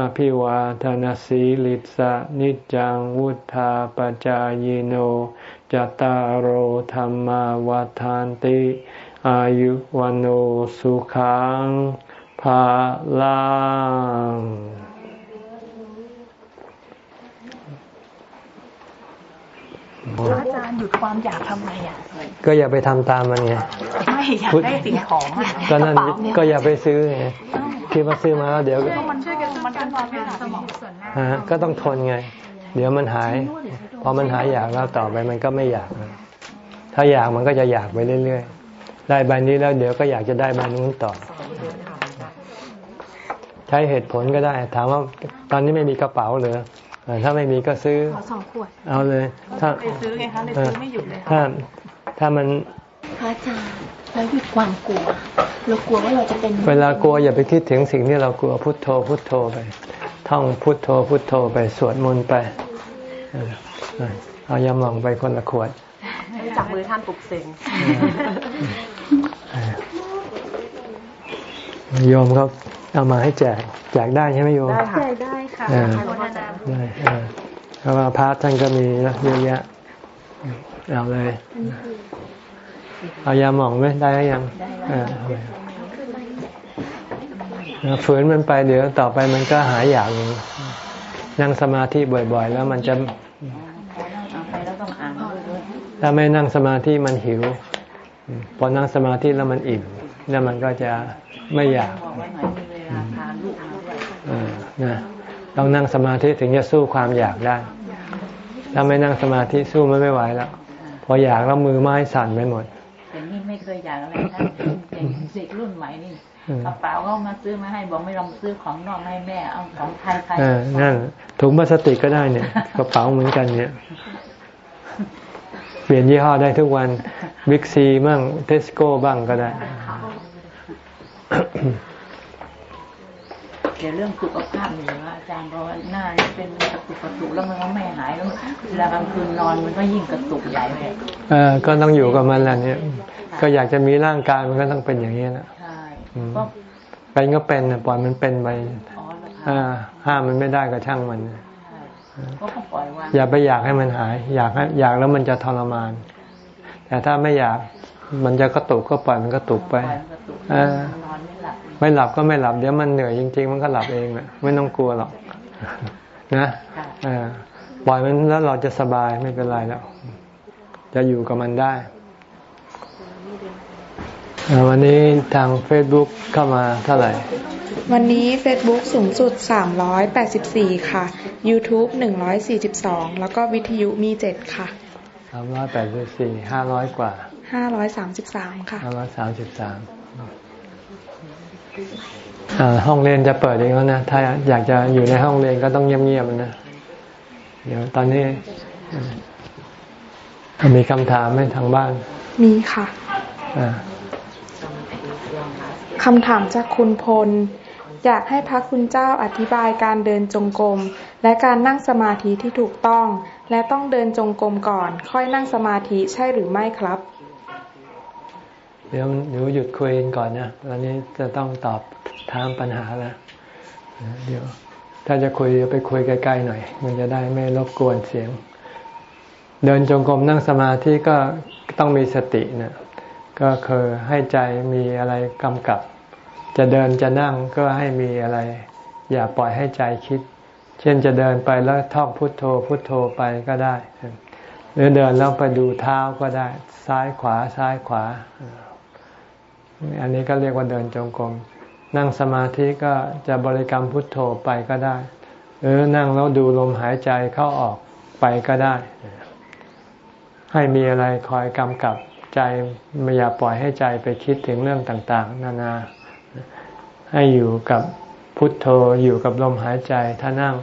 อภิวาทานสีลิสะนิจังวุธาปจายโนจตารโหธรรมวาทานติ อายุวันโอสุขังภาลัง อาจารย์หยุดความอยากทำไงอะ ก็อย่าไปทำตามมันไง ไม่อยากได้สิ่งของอะก็นั่นก็อย่าไปซื้อไงคิดว่าซื้อมาแล้วเดี๋ยวมันช่วยกันมันเป็นความอยากสมองส่วนหน้าก็ต้องทนไง เดี๋ยวมันหาย พอมันหายอยากแล้วต่อไปมันก็ไม่อยาก ถ้าอยากมันก็จะอยากไปเรื่อยๆ ได้ใบนี้แล้วเดี๋ยวก็อยากจะได้ใบนู้นต่อ ใช้เหตุผลก็ได้ ถามว่าตอนนี้ไม่มีกระเป๋าเลย ถ้าไม่มีก็ซื้อสองขวดเอาเลย ถ้าไปซื้อไงคะเลยซื้อไม่หยุดเลยถ้าถ้ามันพระอาจารย์เราหยุดความกลัวเรากลัวว่าเราจะเป็น เวลากลัวอย่าไปคิดถึงสิ่งที่เรากลัวพุทโธ พุทโธไป ท่องพุทโธ พุทโธไปสวดมนต์ไปเอายำหลองไปคนละขวดจับมือท่านปลุกเสงโยมเขา เอามาให้แจกแจกได้ใช่ไหมโยมได้ค่ะได้ค่ะได้เพราะว่าพระท่านก็มีนะเยอะแยะเอาเลยเอายาหมองไหมได้หรือยังฝืนมันไปเดี๋ยวต่อไปมันก็หายอยากนั่งสมาธิบ่อยๆ แล้วมันจะถ้าไม่นั่งสมาธิมันหิว พอนั่งสมาธิแล้วมันอิ่มแล้วมันก็จะไม่อยาก นะต้องนั่งสมาธิถึงจะสู้ความอยากได้ ถ้าไม่นั่งสมาธิสู้มันไม่ไหวแล้ว พออยากแล้วมือไม้สั่นไปหมดแต่นี่ไม่เคยอยากอะไรนะเด็กรุ่นใหม่นี่กระเป๋าเขามาซื้อมาให้บอกไม่ลองซื้อของนอกให้แม่เอาของไทยไทยนั่นถุงพลาสติกก็ได้เนี่ยกระเป๋าเหมือนกันเนี่ย เปลี่ยนยี่ห้อได้ทุกวันบิ๊กซีบ้างเทสโก้บ้างก็ได้ เดี๋ยวเรื่องสุขภาพอยู่ว่าอาจารย์เพราะว่าหน้าเป็นกระตุกกระตุกแล้วมันก็ไม่หายแล้วเวลากลางคืนนอนมันก็ยิ่งกระตุกใหญ่เลยเออก็ต้องอยู่กับมันแหละเนี่ยก็อยากจะมีร่างกายมันก็ต้องเป็นอย่างนี้นะใช่เป็นก็เป็นปล่อยมันเป็นไปห้ามมันไม่ได้ก็ช่างมันอย่าไปอยากให้มันหาย อยากให้อยากแล้วมันจะทรมาน แต่ถ้าไม่อยากมันจะกระตุกก็ปล่อยมันกระตุกไป ไม่หลับก็ไม่หลับเดี๋ยวมันเหนื่อยจริง ๆ มันก็หลับเองแหละไม่ต้องกลัวหรอกนะปล่อยมันแล้วเราจะสบายไม่เป็นไรแล้ว จะอยู่กับมันได้ วันนี้ทางเฟซบุ๊กเข้ามาเท่าไหร่ วันนี้ Facebook สูงสุด 384 ค่ะ YouTube 142 แล้วก็วิทยุมี 7 ค่ะ 384 500 กว่า 533 ค่ะ 533 ห้องเรียนจะเปิดเองแล้วนะถ้าอยากจะอยู่ในห้องเรียนก็ต้องเงียบๆนะเดี๋ยวตอนนี้มีคำถามไหมทางบ้าน มีค่ะคำถามจากคุณพล อยากให้พระคุณเจ้าอธิบายการเดินจงกรมและการนั่งสมาธิที่ถูกต้อง และต้องเดินจงกรมก่อน ค่อยนั่งสมาธิใช่หรือไม่ครับ เดี๋ยวเดี๋ยวหยุดคุยกันก่อนนะตอนนี้จะต้องตอบถามปัญหาแล้วเดี๋ยว ถ้าจะคุยไปคุยใกล้ๆหน่อย มันจะได้ไม่รบกวนเสียง เดินจงกรมนั่งสมาธิก็ต้องมีสตินะก็คือให้ใจมีอะไรกำกับ จะเดินจะนั่งก็ให้มีอะไร อย่าปล่อยให้ใจคิด เช่นจะเดินไปแล้วท่องพุทโธ พุทโธไปก็ได้ หรือเดินแล้วไปดูเท้าก็ได้ ซ้ายขวาซ้ายขวา อันนี้ก็เรียกว่าเดินจงกรม นั่งสมาธิก็จะบริกรรมพุทโธไปก็ได้ หรือนั่งแล้วดูลมหายใจเข้าออกไปก็ได้ ให้มีอะไรคอยกำกับใจไม่อย่าปล่อยให้ใจไปคิดถึงเรื่องต่าง ๆ นานา ให้อยู่กับพุทโธอยู่กับลมหายใจ ถ้านั่ง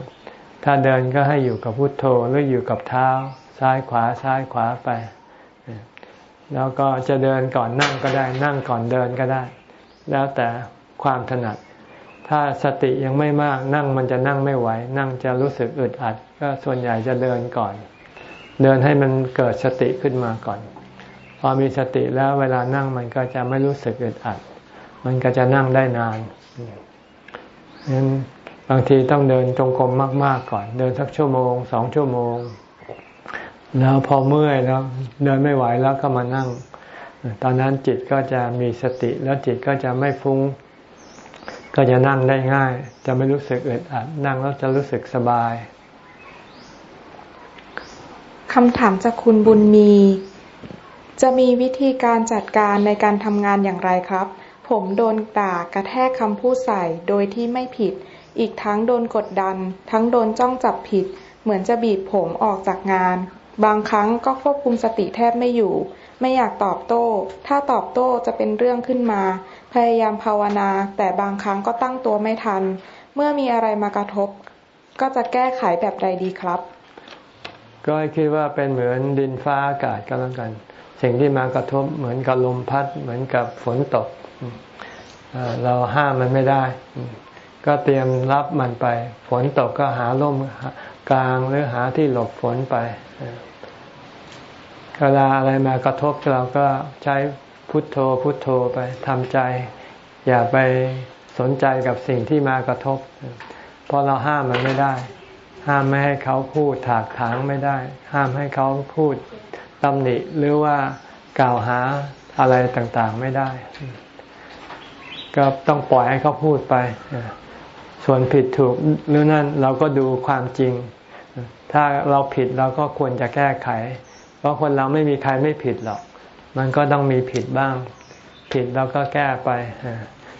ถ้าเดินก็ให้อยู่กับพุทโธหรืออยู่กับเท้า ซ้ายขวาซ้ายขวาไป แล้วก็จะเดินก่อนนั่งก็ได้นั่งก่อนเดินก็ได้ แล้วแต่ความถนัด ถ้าสติยังไม่มากนั่งมันจะนั่งไม่ไหว นั่งจะรู้สึกอึดอัด ก็ส่วนใหญ่จะเดินก่อน เดินให้มันเกิดสติขึ้นมาก่อน พอมีสติแล้วเวลานั่งมันก็จะไม่รู้สึกอึดอัด มันก็จะนั่งได้นานฉะนั้นบางทีต้องเดินจงกรมมาก ๆ ก่อน เดินสักชั่วโมงสองชั่วโมง แล้วพอเมื่อยแล้วเดินไม่ไหวแล้วก็มานั่ง ตอนนั้นจิตก็จะมีสติแล้วจิตก็จะไม่ฟุง้ง ก็จะนั่งได้ง่าย จะไม่รู้สึกอึดอัดนั่งแล้วจะรู้สึกสบายคำถามจากคุณบุญมี จะมีวิธีการจัดการในการทำงานอย่างไรครับ ผมโดนด่ากระแทกคำพูดใส่โดยที่ไม่ผิด อีกทั้งโดนกดดัน ทั้งโดนจ้องจับผิด เหมือนจะบีบผมออกจากงาน บางครั้งก็ควบคุมสติแทบไม่อยู่ ไม่อยากตอบโต้ ถ้าตอบโต้จะเป็นเรื่องขึ้นมา พยายามภาวนา แต่บางครั้งก็ตั้งตัวไม่ทัน เมื่อมีอะไรมากระทบ ก็จะแก้ไขแบบใดดีครับ ก็คิดว่าเป็นเหมือนดินฟ้าอากาศก็แล้วกัน สิ่งที่มากระทบเหมือนกับลมพัด เหมือนกับฝนตก เราห้ามมันไม่ได้ ก็เตรียมรับมันไป ฝนตกก็หาล่ม กลางหรือหาที่หลบฝนไปเวลาอะไรมากระทบเราก็ใช้พุทโธพุทโธไปทำใจ อย่าไปสนใจกับสิ่งที่มากระทบ เพราะเราห้ามมันไม่ได้ ห้ามไม่ให้เขาพูดถากถางไม่ได้ ห้ามให้เขาพูดตำหนิหรือว่ากล่าวหาอะไรต่างๆไม่ได้ ก็ต้องปล่อยให้เขาพูดไป ส่วนผิดถูกหรือนั่นเราก็ดูความจริง ถ้าเราผิดเราก็ควรจะแก้ไข เพราะคนเราไม่มีใครไม่ผิดหรอก มันก็ต้องมีผิดบ้าง ผิดเราก็แก้ไป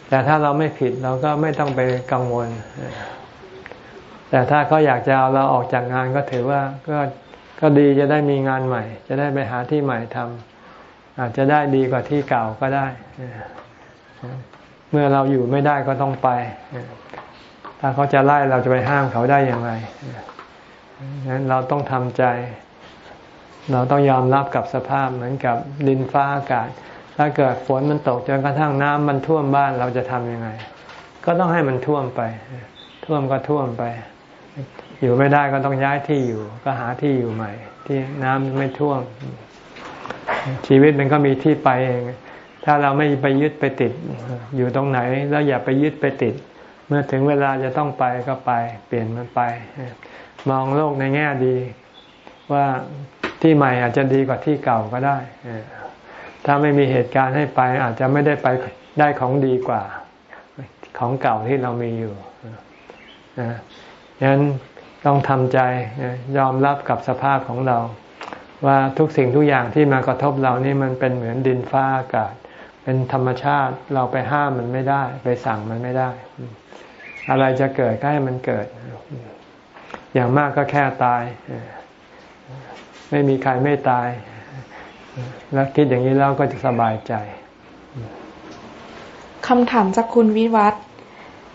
แต่ถ้าเราไม่ผิดเราก็ไม่ต้องไปกังวล แต่ถ้าเขาอยากจะเอาเราออกจากงานก็ถือว่าก็ก็ดีจะได้มีงานใหม่ จะได้ไปหาที่ใหม่ทำอาจจะได้ดีกว่าที่เก่าก็ได้ เมื่อเราอยู่ไม่ได้ก็ต้องไป ถ้าเขาจะไล่เราจะไปห้ามเขาได้อย่างไรงั้นเราต้องทำใจ เราต้องยอมรับกับสภาพเหมือนกับดินฟ้าอากาศ ถ้าเกิดฝนมันตกจนกระทั่งน้ำมันท่วมบ้านเราจะทำยังไง ก็ต้องให้มันท่วมไป ท่วมก็ท่วมไป อยู่ไม่ได้ก็ต้องย้ายที่อยู่ ก็หาที่อยู่ใหม่ ที่น้ำไม่ท่วม ชีวิตมันก็มีที่ไปเอง ถ้าเราไม่ไปยึดไปติด อยู่ตรงไหนแล้วอย่าไปยึดไปติด เมื่อถึงเวลาจะต้องไปก็ไป เปลี่ยนมันไป มองโลกในแง่ดี ว่าที่ใหม่อาจจะดีกว่าที่เก่าก็ได้ถ้าไม่มีเหตุการณ์ให้ไป อาจจะไม่ได้ไปได้ของดีกว่า ของเก่าที่เรามีอยู่นะฉะนั้นต้องทำใจยอมรับกับสภาพของเรา ว่าทุกสิ่งทุกอย่างที่มากระทบเรานี่มันเป็นเหมือนดินฟ้าอากาศ เป็นธรรมชาติเราไปห้ามมันไม่ได้ ไปสั่งมันไม่ได้ อะไรจะเกิดก็ให้มันเกิด อย่างมากก็แค่ตาย ไม่มีใครไม่ตาย แล้วคิดอย่างนี้แล้วก็จะสบายใจคำถามจากคุณวิวัฒ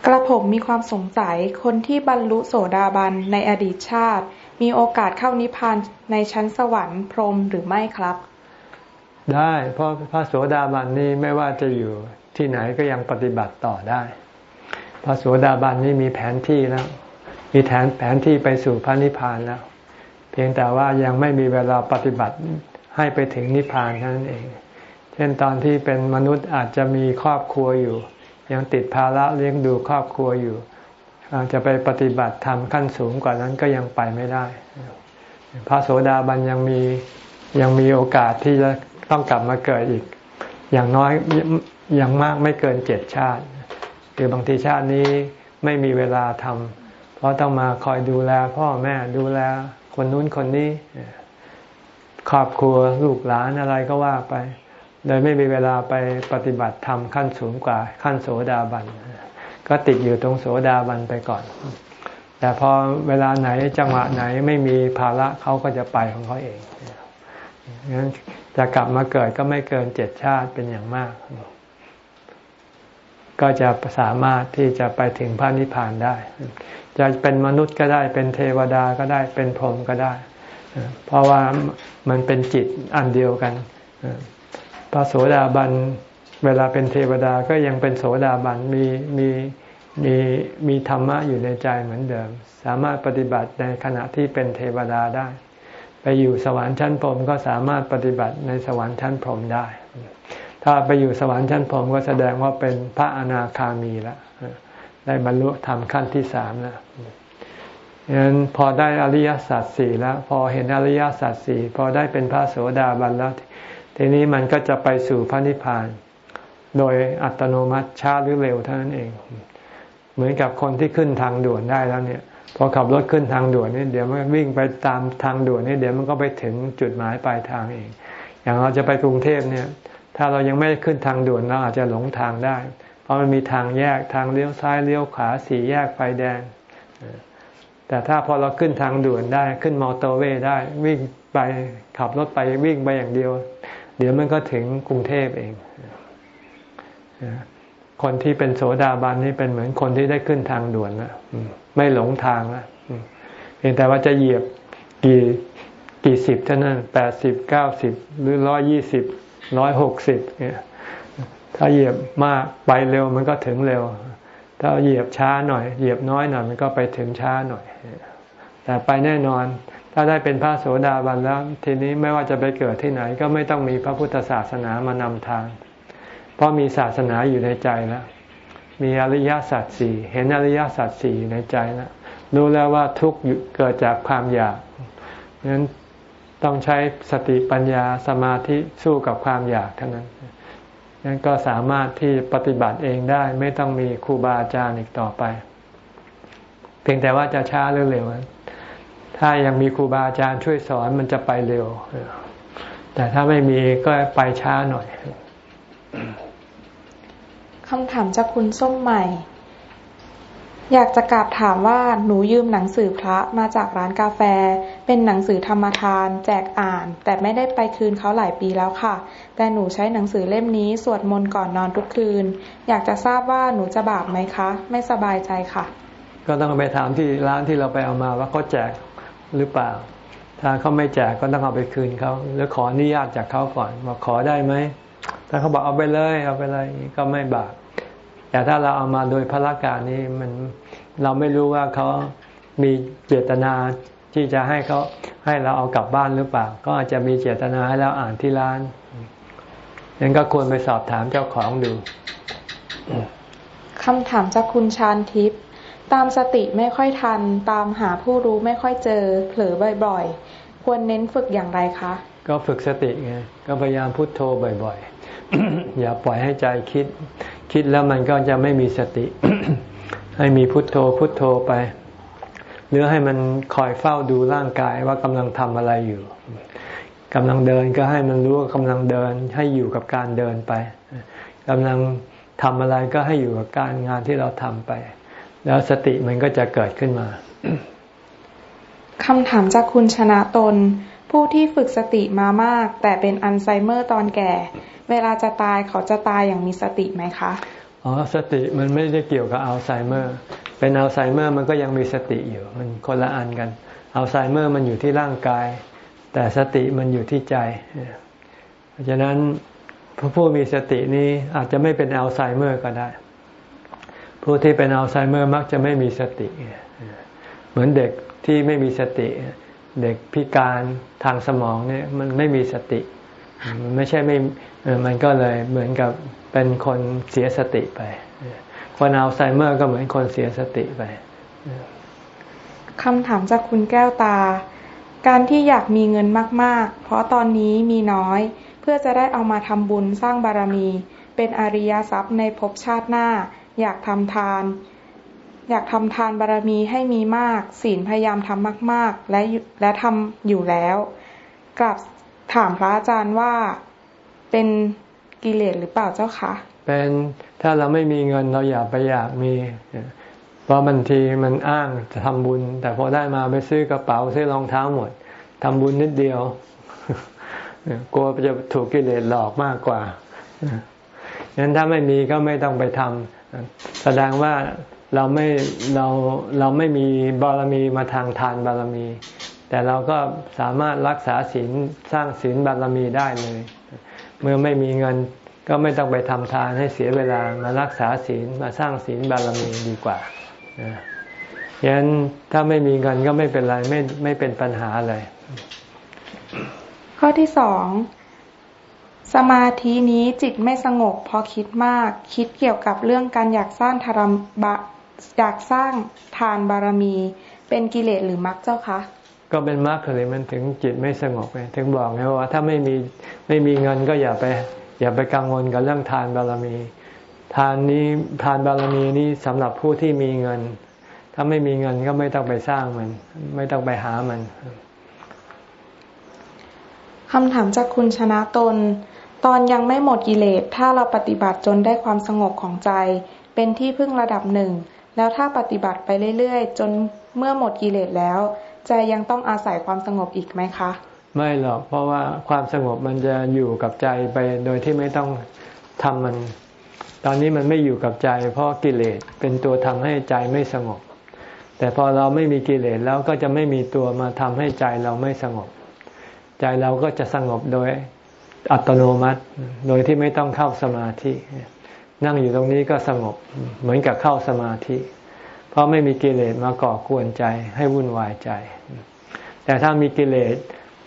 กระผมมีความสงสัยคนที่บรรลุโสดาบันในอดีตชาติ มีโอกาสเข้านิพพานในชั้นสวรรค์พรหมหรือไม่ครับ ได้ เพราะพระโสดาบันนี้ไม่ว่าจะอยู่ที่ไหนก็ยังปฏิบัติต่อได้ พระโสดาบันนี้มีแผนที่แล้ว มีแผนแผนที่ไปสู่พระนิพพานแล้ว เพียงแต่ว่ายังไม่มีเวลาปฏิบัติให้ไปถึงนิพพานนั้นเอง เช่นตอนที่เป็นมนุษย์อาจจะมีครอบครัวอยู่ ยังติดภาระเลี้ยงดูครอบครัวอยู่อาจจะไปปฏิบัติทำขั้นสูงกว่านั้นก็ยังไปไม่ได้ พระโสดาบันยังมียังมีโอกาสที่จะ ต้องกลับมาเกิดอีก อย่างน้อยอย่างมากไม่เกินเจ็ดชาติคือบางทีชาตินี้ไม่มีเวลาทำเพราะต้องมาคอยดูแลพ่อแม่ดูแลคนนู้นคนนี้ครอบครัวลูกหลานอะไรก็ว่าไปเลยไม่มีเวลาไปปฏิบัติธรรมขั้นสูงกว่า ขั้นโสดาบันก็ติดอยู่ตรงโสดาบันไปก่อน แต่พอเวลาไหนจังหวะไหนไม่มีภาระเขาก็จะไปของเขาเองงั้น จะกลับมาเกิดก็ไม่เกินเจ็ดชาติเป็นอย่างมาก ก็จะสามารถที่จะไปถึงพระนิพพานได้ จะเป็นมนุษย์ก็ได้เป็นเทวดาก็ได้เป็นพรหมก็ได้ เพราะว่ามันเป็นจิตอันเดียวกันพระโสดาบันเวลาเป็นเทวดาก็ยังเป็นโสดาบันมีมีมีมีธรรมะอยู่ในใจเหมือนเดิม สามารถปฏิบัติในขณะที่เป็นเทวดาได้ อยู่สวรรค์ชั้นพรหมก็สามารถปฏิบัติในสวรรค์ชั้นพรหมได้ ถ้าไปอยู่สวรรค์ชั้นพรหมก็แสดงว่าเป็นพระอนาคามีแล้วได้บรรลุธรรมขั้นที่สามแล้วฉะนั้นพอได้อริยสัจสี่แล้ว พอเห็นอริยสัจสี่พอได้เป็นพระโสดาบันแล้วทีนี้มันก็จะไปสู่พระนิพพาน โดยอัตโนมัติช้าหรือเร็วเท่านั้นเอง เหมือนกับคนที่ขึ้นทางด่วนได้แล้วเนี่ย พอขับรถขึ้นทางด่วนนี่เดี๋ยวมันวิ่งไปตามทางด่วนนี่เดี๋ยวมันก็ไปถึงจุดหมายปลายทางเอง อย่างเราจะไปกรุงเทพเนี่ย ถ้าเรายังไม่ขึ้นทางด่วนเราอาจจะหลงทางได้ เพราะมันมีทางแยกทางเลี้ยวซ้ายเลี้ยวขวาสี่แยกไฟแดง แต่ถ้าพอเราขึ้นทางด่วนได้ขึ้นมอเตอร์เวย์ได้วิ่งไปขับรถไปวิ่งไปอย่างเดียว เดี๋ยวมันก็ถึงกรุงเทพเอง คนที่เป็นโสดาบันนี่เป็นเหมือนคนที่ได้ขึ้นทางด่วนแล้วไม่หลงทางแล้วเพียงแต่ว่าจะเหยียบกี่กี่สิบเท่านั้นแปดสิบเก้าสิบหรือร้อยยี่สิบร้อยหกสิบเนี่ยถ้าเหยียบมากไปเร็วมันก็ถึงเร็ว ถ้าเหยียบช้าหน่อย เหยียบน้อยหน่อยมันก็ไปถึงช้าหน่อย แต่ไปแน่นอนถ้าได้เป็นพระโสดาบันแล้ว ทีนี้ไม่ว่าจะไปเกิดที่ไหน ก็ไม่ต้องมีพระพุทธศาสนามานำทาง เพราะมีศาสนาอยู่ในใจแล้วมีอริยสัจสี่เห็นอริยสัจสี่อยู่ในใจแล้วรู้แล้วว่าทุกข์เกิดจากความอยากนั้นต้องใช้สติปัญญาสมาธิสู้กับความอยากเท่านั้นนั้นก็สามารถที่ปฏิบัติเองได้ไม่ต้องมีครูบาอาจารย์อีกต่อไป เพียงแต่ว่าจะช้าหรือเร็ว ถ้ายังมีครูบาอาจารย์ช่วยสอนมันจะไปเร็ว แต่ถ้าไม่มีก็ไปช้าหน่อย คำถามจากคุณส้มใหม่ อยากจะกราบถามว่าหนูยืมหนังสือพระมาจากร้านกาแฟ เป็นหนังสือธรรมทาน แจกอ่าน แต่ไม่ได้ไปคืนเขาหลายปีแล้วค่ะ แต่หนูใช้หนังสือเล่มนี้สวดมนต์ก่อนนอนทุกคืน อยากจะทราบว่าหนูจะบาปไหมคะ ไม่สบายใจค่ะ ก็ต้องไปถามที่ร้านที่เราไปเอามาว่าเขาแจกหรือเปล่า ถ้าเขาไม่แจกก็ต้องเอาไปคืนเขาหรือขออนุญาตจากเขาก่อนว่าขอได้ไหมถ้าเขาบอกเอาไปเลยเอาไปเลยก็ไม่บาป แต่ถ้าเราเอามาโดยพระการนี้มันเราไม่รู้ว่าเขามีเจตนาที่จะให้เขาให้เราเอากลับบ้านหรือเปล่า ก็อาจจะมีเจตนาให้เราอ่านที่ร้านนั้นก็ควรไปสอบถามเจ้าของดูคำถามจากคุณชานทิพย์ตามสติไม่ค่อยทัน ตามหาผู้รู้ไม่ค่อยเจอ เผลอบ่อย ๆ ควรเน้นฝึกอย่างไรคะ ก็ฝึกสติไงก็พยายามพุโทโธบ่อยๆ อย่าปล่อยให้ใจคิด คิดแล้วมันก็จะไม่มีสติ ให้มีพุทโธพุทโธไป หรือให้มันคอยเฝ้าดูร่างกายว่ากำลังทำอะไรอยู่กำลังเดินก็ให้มันรู้ว่ากำลังเดิน ให้อยู่กับการเดินไปกำลังทำอะไรก็ให้อยู่กับการงานที่เราทำไป แล้วสติมันก็จะเกิดขึ้นมาคำถามจากคุณชนะตน ผู้ที่ฝึกสติมามาก แต่เป็นอัลไซเมอร์ตอนแก่ เวลาจะตายเขาจะตายอย่างมีสติไหมคะ อ๋อ สติมันไม่ได้เกี่ยวกับอัลไซเมอร์ เป็นอัลไซเมอร์มันก็ยังมีสติอยู่ มันคนละอันกัน อัลไซเมอร์มันอยู่ที่ร่างกาย แต่สติมันอยู่ที่ใจ เพราะฉะนั้นผู้มีสตินี้อาจจะไม่เป็นอัลไซเมอร์ก็ได้ ผู้ที่เป็นอัลไซเมอร์มักจะไม่มีสติ เหมือนเด็กที่ไม่มีสติ เด็กพิการทางสมองเนี่ยมันไม่มีสติ มันไม่ใช่ไม่มันก็เลยเหมือนกับเป็นคนเสียสติไป คนอัลไซเมอร์ก็เหมือนคนเสียสติไปคำถามจากคุณแก้วตา การที่อยากมีเงินมาก ๆ เพราะตอนนี้มีน้อย เพื่อจะได้เอามาทำบุญสร้างบารมี เป็นอริยทรัพย์ในภพชาติหน้า อยากทำทาน อยากทำทานบารมีให้มีมาก ศีลพยายามทำมาก ๆ และและทำอยู่แล้วกลับถามพระอาจารย์ว่าเป็นกิเลสหรือเปล่าเจ้าคะเป็นถ้าเราไม่มีเงินเราอยากไปอยากมีเพราะบางทีมันอ้างจะทำบุญ แต่พอได้มาไปซื้อกระเป๋าซื้อรองเท้าหมดทำบุญนิดเดียวกลัวจะถูกกิเลสหลอกมากกว่างั้นถ้าไม่มีก็ไม่ต้องไปทำแสดงว่า เราไม่เราเราไม่มีบารมีมาทางทานบารมี แต่เราก็สามารถรักษาศีลสร้างศีลบารมีได้เลย เมื่อไม่มีเงินก็ไม่ต้องไปทำทานให้เสียเวลามารักษาศีลมาสร้างศีลบารมีดีกว่ายันถ้าไม่มีเงินก็ไม่เป็นไรไม่ไม่เป็นปัญหาอะไร ข้อที่สองสมาธินี้จิตไม่สงบพอคิดมาก คิดเกี่ยวกับเรื่องการอยากสร้างธารมบะ อยากสร้างทานบารมี เป็นกิเลสหรือมรรคเจ้าคะ ก็เป็นมรรคเลยมันถึงจิตไม่สงบไงถึงบอกไงว่าถ้าไม่มีไม่มีเงินก็อย่าไป อย่าไปกังวลกับเรื่องทานบารมี ทานนี้ทานบารมีนี้สำหรับผู้ที่มีเงิน ถ้าไม่มีเงินก็ไม่ต้องไปสร้างมัน ไม่ต้องไปหามันคำถามจากคุณชนะตน ตอนยังไม่หมดกิเลสถ้าเราปฏิบัติจนได้ความสงบของใจ เป็นที่พึ่งระดับหนึ่ง แล้วถ้าปฏิบัติไปเรื่อยๆ จนเมื่อหมดกิเลสแล้ว ใจยังต้องอาศัยความสงบอีกไหมคะ ไม่หรอกเพราะว่าความสงบมันจะอยู่กับใจไปโดยที่ไม่ต้องทำมัน ตอนนี้มันไม่อยู่กับใจ เพราะกิเลสเป็นตัวทำให้ใจไม่สงบ แต่พอเราไม่มีกิเลสแล้วก็จะไม่มีตัวมาทำให้ใจเราไม่สงบ ใจเราก็จะสงบโดยอัตโนมัติ โดยที่ไม่ต้องเข้าสมาธิ นั่งอยู่ตรงนี้ก็สงบเหมือนกับเข้าสมาธิ เพราะไม่มีกิเลสมาก่อกวนใจให้วุ่นวายใจ แต่ถ้ามีกิเลส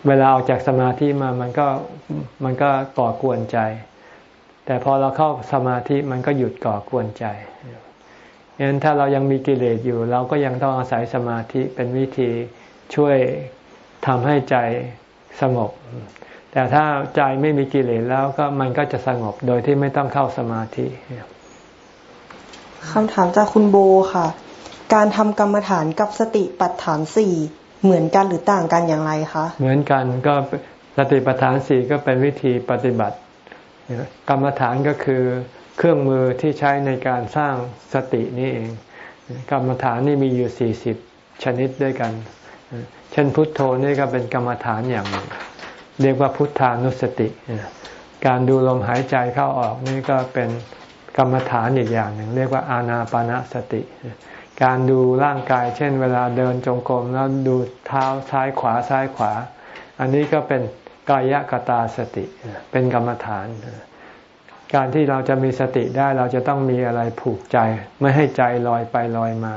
เวลาออกจากสมาธิมามันก็มันก็ก่อกวนใจ แต่พอเราเข้าสมาธิมันก็หยุดก่อกวนใจยันถ้าเรายังมีกิเลสอยู่ เราก็ยังต้องอาศัยสมาธิเป็นวิธีช่วยทำให้ใจสงบ แต่ถ้าใจไม่มีกิเลสแล้วก็มันก็จะสงบโดยที่ไม่ต้องเข้าสมาธิคำถามจากคุณโบค่ะ การทำกรรมฐานกับสติปัฏฐานสี่เหมือนกันหรือต่างกันอย่างไรคะ เหมือนกันก็สติปัฏฐานสี่ก็เป็นวิธีปฏิบัติ กรรมฐานก็คือเครื่องมือที่ใช้ในการสร้างสตินี่เอง กรรมฐานนี่มีอยู่สี่สิบชนิดด้วยกัน เช่นพุทโธนี่ก็เป็นกรรมฐานอย่างหนึ่ง เรียกว่าพุทธานุสติ การดูลมหายใจเข้าออกนี่ก็เป็นกรรมฐานอีกอย่างหนึ่ง เรียกว่าอานาปานาสติ การดูร่างกาย เช่น เวลาเดินจงกรมแล้วดูเท้าซ้ายขวาซ้ายขวา อันนี้ก็เป็นกายกตาสติ เป็นกรรมฐาน การที่เราจะมีสติได้เราจะต้องมีอะไรผูกใจ ไม่ให้ใจลอยไปลอยมา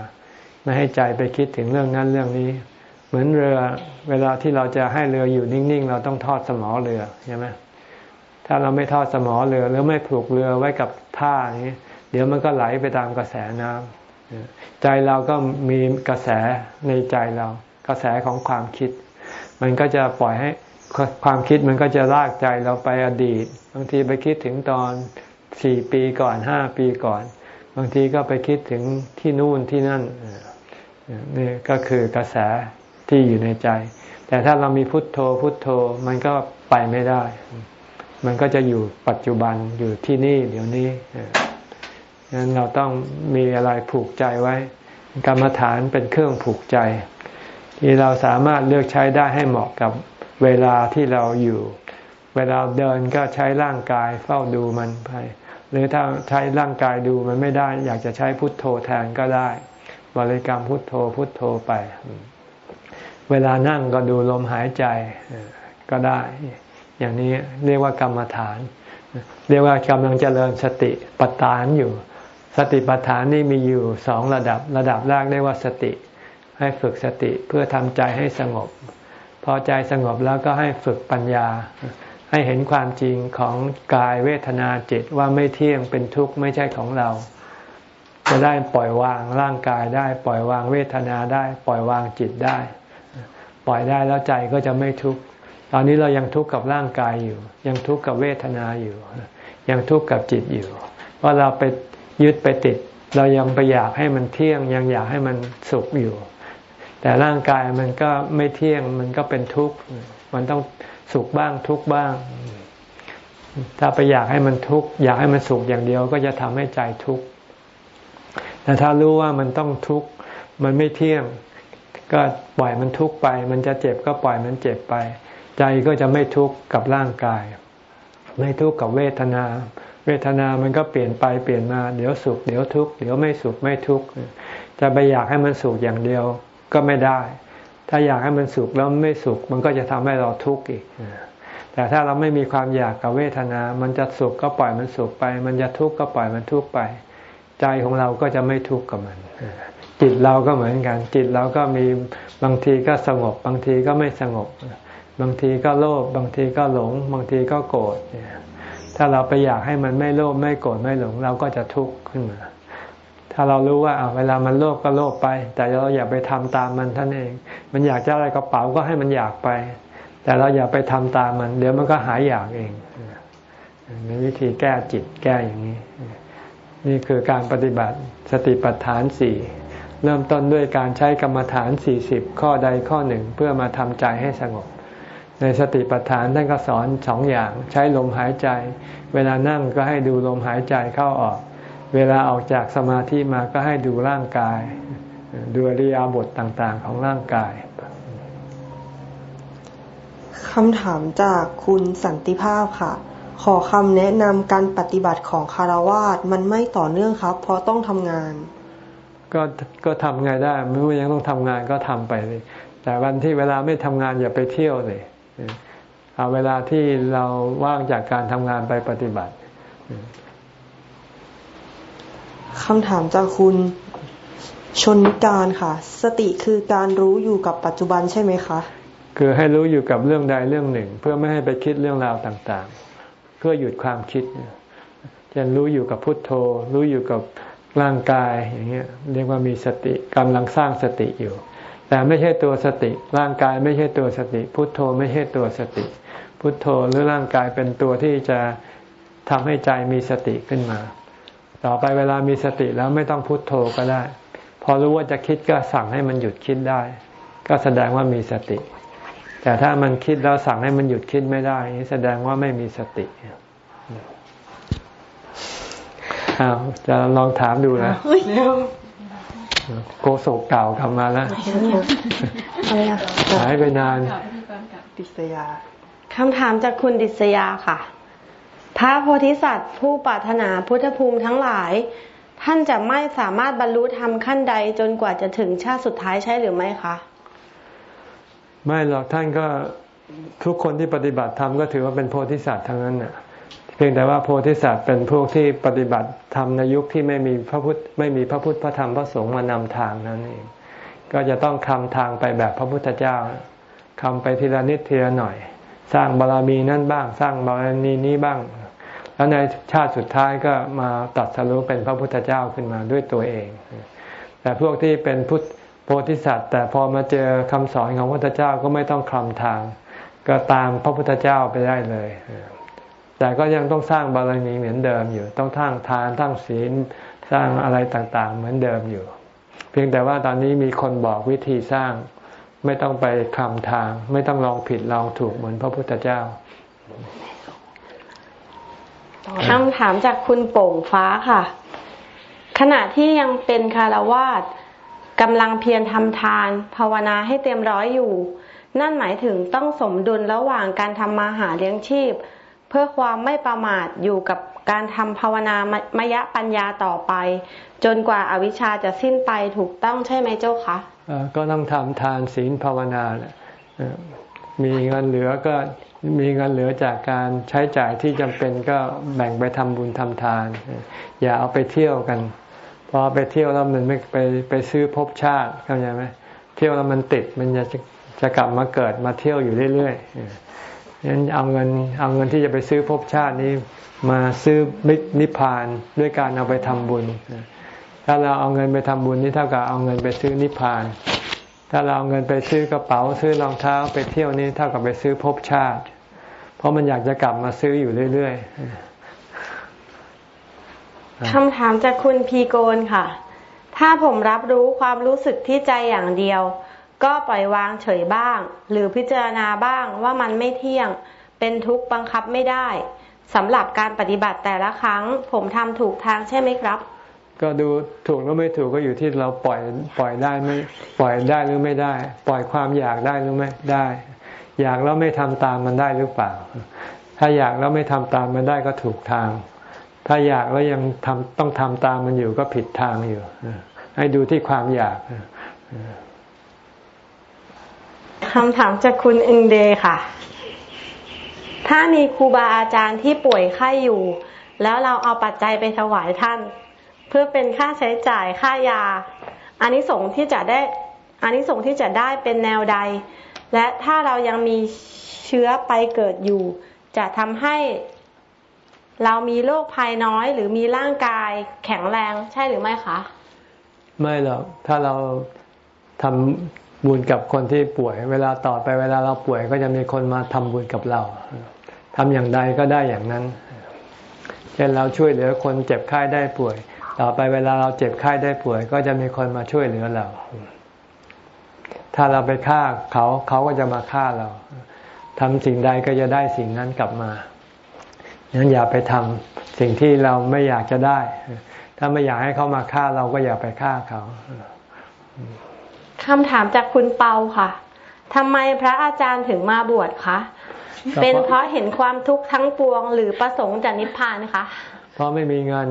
ไม่ให้ใจไปคิดถึงเรื่องนั้นเรื่องนี้ เหมือนเรือเวลาที่เราจะให้เรืออยู่นิ่งๆ เราต้องทอดสมอเรือใช่ไหมถ้าเราไม่ทอดสมอเรือหรือไม่ผูกเรือไว้กับท่าอย่างนี้ เดี๋ยวมันก็ไหลไปตามกระแสน้ำใจเราก็มีกระแสในใจเรา กระแสของความคิด มันก็จะปล่อยให้ความคิดมันก็จะลากใจเราไปอดีต บางทีไปคิดถึงตอนสี่ปีก่อนห้าปีก่อน บางทีก็ไปคิดถึงที่นู่นที่นั่นนี่ก็คือกระแส ที่อยู่ในใจ แต่ถ้าเรามีพุทโธพุทโธมันก็ไปไม่ได้ มันก็จะอยู่ปัจจุบันอยู่ที่นี่เดี๋ยวนี้ดังนั้นเราต้องมีอะไรผูกใจไว้ กรรมฐานเป็นเครื่องผูกใจ ที่เราสามารถเลือกใช้ได้ให้เหมาะกับเวลาที่เราอยู่ เวลาเดินก็ใช้ร่างกายเฝ้าดูมันไปหรือถ้าใช้ร่างกายดูมันไม่ได้ อยากจะใช้พุทโธแทนก็ได้ บริกรรมพุทโธพุทโธไป เวลานั่งก็ดูลมหายใจก็ได้ อย่างนี้เรียกว่ากรรมฐาน เรียกว่ากำลังเจริญสติปัฏฐานอยู่ สติปัฏฐานนี่มีอยู่สองระดับ ระดับแรกเรียกว่าสติ ให้ฝึกสติเพื่อทำใจให้สงบ พอใจสงบแล้วก็ให้ฝึกปัญญา ให้เห็นความจริงของกายเวทนาจิตว่าไม่เที่ยงเป็นทุกข์ไม่ใช่ของเราจะได้ปล่อยวางร่างกายได้ ปล่อยวางเวทนาได้ ปล่อยวางจิตได้ ปล่อยได้แล้วใจก็จะไม่ทุกข์ตอนนี้เรายังทุกข์กับร่างกายอยู่ ยังทุกข์กับเวทนาอยู่ ยังทุกข์กับจิตอยู่เพราะเราไปยึดไปติด เรายังไปอยากให้มันเที่ยง ยังอยากให้มันสุขอยู่ แต่ร่างกายมันก็ไม่เที่ยงมันก็เป็นทุกข์มันต้องสุขบ้างทุกข์บ้าง ถ้าไปอยากให้มันทุกข์อยากให้มันสุขอย่างเดียวก็จะทำให้ใจทุกข์แต่ถ้ารู้ว่ามันต้องทุกข์มันไม่เที่ยง ก็ปล่อยมันทุกข์ไป มันจะเจ็บก็ปล่อยมันเจ็บไป ใจก็จะไม่ทุกข์กับร่างกาย ไม่ทุกข์กับเวทนา เวทนามันก็เปลี่ยนไปเปลี่ยนมาเดี๋ยวสุขเดี๋ยวทุกข์เดี๋ยวไม่สุขไม่ทุกข์จะไปอยากให้มันสุขอย่างเดียวก็ไม่ได้ ถ้าอยากให้มันสุขแล้วไม่สุข มันก็จะทำให้เราทุกข์อีกแต่ถ้าเราไม่มีความอยากกับเวทนา มันจะสุขก็ปล่อยมันสุขไป มันจะทุกข์ก็ปล่อยมันทุกข์ไป ใจของเราก็จะไม่ทุกข์กับมัน จิตเราก็เหมือนกัน จิตเราก็มีบางทีก็สงบบางทีก็ไม่สงบ บางทีก็โลภบางทีก็หลง บางทีก็โกรธถ้าเราไปอยากให้มันไม่โลภไม่โกรธไม่หลง เราก็จะทุกข์ขึ้นมา ถ้าเรารู้ว่าเวลามันโลภก็โลภไป แต่เราอย่าไปทำตามมันท่านเอง มันอยากจะอะไรกระเป๋าก็ให้มันอยากไป แต่เราอย่าไปทำตามมัน เดี๋ยวมันก็หายอยากเองมีวิธีแก้จิตแก้อย่างนี้ นี่คือการปฏิบัติสติปัฏฐานสี่ เริ่มต้นด้วยการใช้กรรมฐานสี่สิบข้อใดข้อหนึ่งเพื่อมาทำใจให้สงบ ในสติปัฏฐานท่านก็สอนสองอย่างใช้ลมหายใจ เวลานั่งก็ให้ดูลมหายใจเข้าออก เวลาออกจากสมาธิมาก็ให้ดูร่างกาย ดูริยาบทต่างๆ ของร่างกายคำถามจากคุณสันติภาพค่ะ ขอคำแนะนำการปฏิบัติของคารวาสมันไม่ต่อเนื่องครับ เพราะต้องทำงาน ก็ก็ทำไงได้ไม่ว่ายังต้องทำงานก็ทำไปเลย แต่วันที่เวลาไม่ทำงานอย่าไปเที่ยวเลยเอาเวลาที่เราว่างจากการทำงานไปปฏิบัติคำถามจากคุณชนนิการค่ะ สติคือการรู้อยู่กับปัจจุบันใช่ไหมคะ คือให้รู้อยู่กับเรื่องใดเรื่องหนึ่ง เพื่อไม่ให้ไปคิดเรื่องราวต่าง ๆ เพื่อหยุดความคิดเช่นรู้อยู่กับพุทโธ รู้อยู่กับ ร่างกายอย่างเงี้ยเรียกว่ามีสติกำลังสร้างสติอยู่ แต่ไม่ใช่ตัวสติ ร่างกายไม่ใช่ตัวสติ พุทโธไม่ใช่ตัวสติ พุทโธหรือร่างกายเป็นตัวที่จะทำให้ใจมีสติขึ้นมา ต่อไปเวลามีสติแล้วไม่ต้องพุทโธก็ได้ พอรู้ว่าจะคิดก็สั่งให้มันหยุดคิดได้ ก็แสดงว่ามีสติ แต่ถ้ามันคิดแล้วสั่งให้มันหยุดคิดไม่ได้แสดงว่าไม่มีสติ จะลองถามดูนะโกโศกเก่ากลับมาแล้วหายไปนานดิษยาคำถามจากคุณดิษยาค่ะ พระโพธิสัตว์ผู้ปรารถนาพุทธภูมิทั้งหลาย ท่านจะไม่สามารถบรรลุธรรมขั้นใดจนกว่าจะถึงชาติสุดท้ายใช่หรือไม่คะไม่หรอกท่านก็ทุกคนที่ปฏิบัติธรรมก็ถือว่าเป็นโพธิสัตว์ทั้งนั้นน่ะ เพียงแต่ว่าโพธิสัตว์เป็นพวกที่ปฏิบัติธรรมในยุคที่ไม่มีพระพุทธไม่มีพระพุทธพระธรรมพระสงฆ์มานำทางนั่นเองก็จะต้องคำทางไปแบบพระพุทธเจ้าคำไปทีละนิดทีละหน่อย สร้างบารมีนั่นบ้าง สร้างบารมีนี้บ้าง แล้วในชาติสุดท้ายก็มาตัดสรุปเป็นพระพุทธเจ้าขึ้นมาด้วยตัวเอง แต่พวกที่เป็นพุทธโพธิสัตว์ แต่พอมาเจอคำสอนของพระพุทธเจ้าก็ไม่ต้องคลำทาง ก็ตามพระพุทธเจ้าไปได้เลย แต่ก็ยังต้องสร้างบารมีเหมือนเดิมอยู่ ต้องทั้งทานทั้งศีลสร้างอะไรต่างๆ เหมือนเดิมอยู่ เพียงแต่ว่าตอนนี้มีคนบอกวิธีสร้าง ไม่ต้องไปคำทาง ไม่ต้องลองผิดลองถูกเหมือนพระพุทธเจ้าคำถามจากคุณโป่งฟ้าค่ะ ขณะที่ยังเป็นคารวาสกำลังเพียรทำทาน ภาวนาให้เต็มร้อยอยู่ นั่นหมายถึงต้องสมดุลระหว่างการทำมาหาเลี้ยงชีพ เพื่อความไม่ประมาทอยู่กับการทำภาวนามยะปัญญาต่อไป จนกว่าอาวิชชาจะสิ้นไปถูกต้องใช่ไหมเจ้าคะก็ต้องทำทานศีลภาวนาแหละมีเงินเหลือก็มีเงินเหลือจากการใช้จ่ายที่จำเป็นก็แบ่งไปทำบุญทำทาน อย่าเอาไปเที่ยวกันพอไปเที่ยวแล้วมันไม่ไปไปซื้อภพชาติเข้าใจไหมเที่ยวแล้วมันติดมันจะจะกลับมาเกิดมาเที่ยวอยู่เรื่อยๆ งั้นเอาเงินเอาเงินที่จะไปซื้อภพชาตินี้ มาซื้อนิพพานด้วยการเอาไปทำบุญ ถ้าเราเอาเงินไปทำบุญนี่เท่ากับเอาเงินไปซื้อนิพพาน ถ้าเราเอาเงินไปซื้อกระเป๋าซื้อรองเท้าไปเที่ยวนี่เท่ากับไปซื้อภพชาติ เพราะมันอยากจะกลับมาซื้ออยู่เรื่อยๆคำถามจากคุณพีโกนค่ะ ถ้าผมรับรู้ความรู้สึกที่ใจอย่างเดียว ก็ปล่อยวางเฉยบ้าง หรือพิจารณาบ้างว่ามันไม่เที่ยง เป็นทุกข์บังคับไม่ได้สำหรับการปฏิบัติแต่ละครั้ง ผมทำถูกทางใช่ไหมครับ ก็ดูถูกหรือไม่ถูกก็อยู่ที่เราปล่อยปล่อยได้ไม่ปล่อยได้หรือไม่ได้ ปล่อยความอยากได้หรือไม่ได้ อยากแล้วไม่ทำตามมันได้หรือเปล่า ถ้าอยากแล้วไม่ทำตามมันได้ก็ถูกทาง ถ้าอยากแล้วยังทำต้องทำตามมันอยู่ก็ผิดทางอยู่ ให้ดูที่ความอยาก คำถามจากคุณอิงเดค่ะ ถ้ามีครูบาอาจารย์ที่ป่วยไข้อยู่ แล้วเราเอาปัจจัยไปถวายท่าน เพื่อเป็นค่าใช้จ่ายค่ายาอันนี้สงที่จะได้อันนี้สงที่จะได้เป็นแนวใด และถ้าเรายังมีเชื้อไปเกิดอยู่ จะทำให้เรามีโรคภัยน้อย หรือมีร่างกายแข็งแรงใช่หรือไม่คะ ไม่หรอกถ้าเราทำ บุญกับคนที่ป่วย เวลาต่อไปเวลาเราป่วยก็จะมีคนมาทำบุญกับเราทำอย่างใดก็ได้อย่างนั้นเช่นเราช่วยเหลือคนเจ็บไข้ได้ป่วย ต่อไปเวลาเราเจ็บไข้ได้ป่วย ก็จะมีคนมาช่วยเหลือเรา ถ้าเราไปฆ่าเขาเขาก็จะมาฆ่าเราทำสิ่งใดก็จะได้สิ่งนั้นกลับมางั้นอย่าไปทำสิ่งที่เราไม่อยากจะได้ ถ้าไม่อยากให้เขามาฆ่าเราก็อย่าไปฆ่าเขา คำถามจากคุณเปาค่ะทำไมพระอาจารย์ถึงมาบวชคะ เป็นเพราะเห็นความทุกข์ทั้งปวง หรือประสงค์จะนิพพานคะ เพราะไม่มีเงิน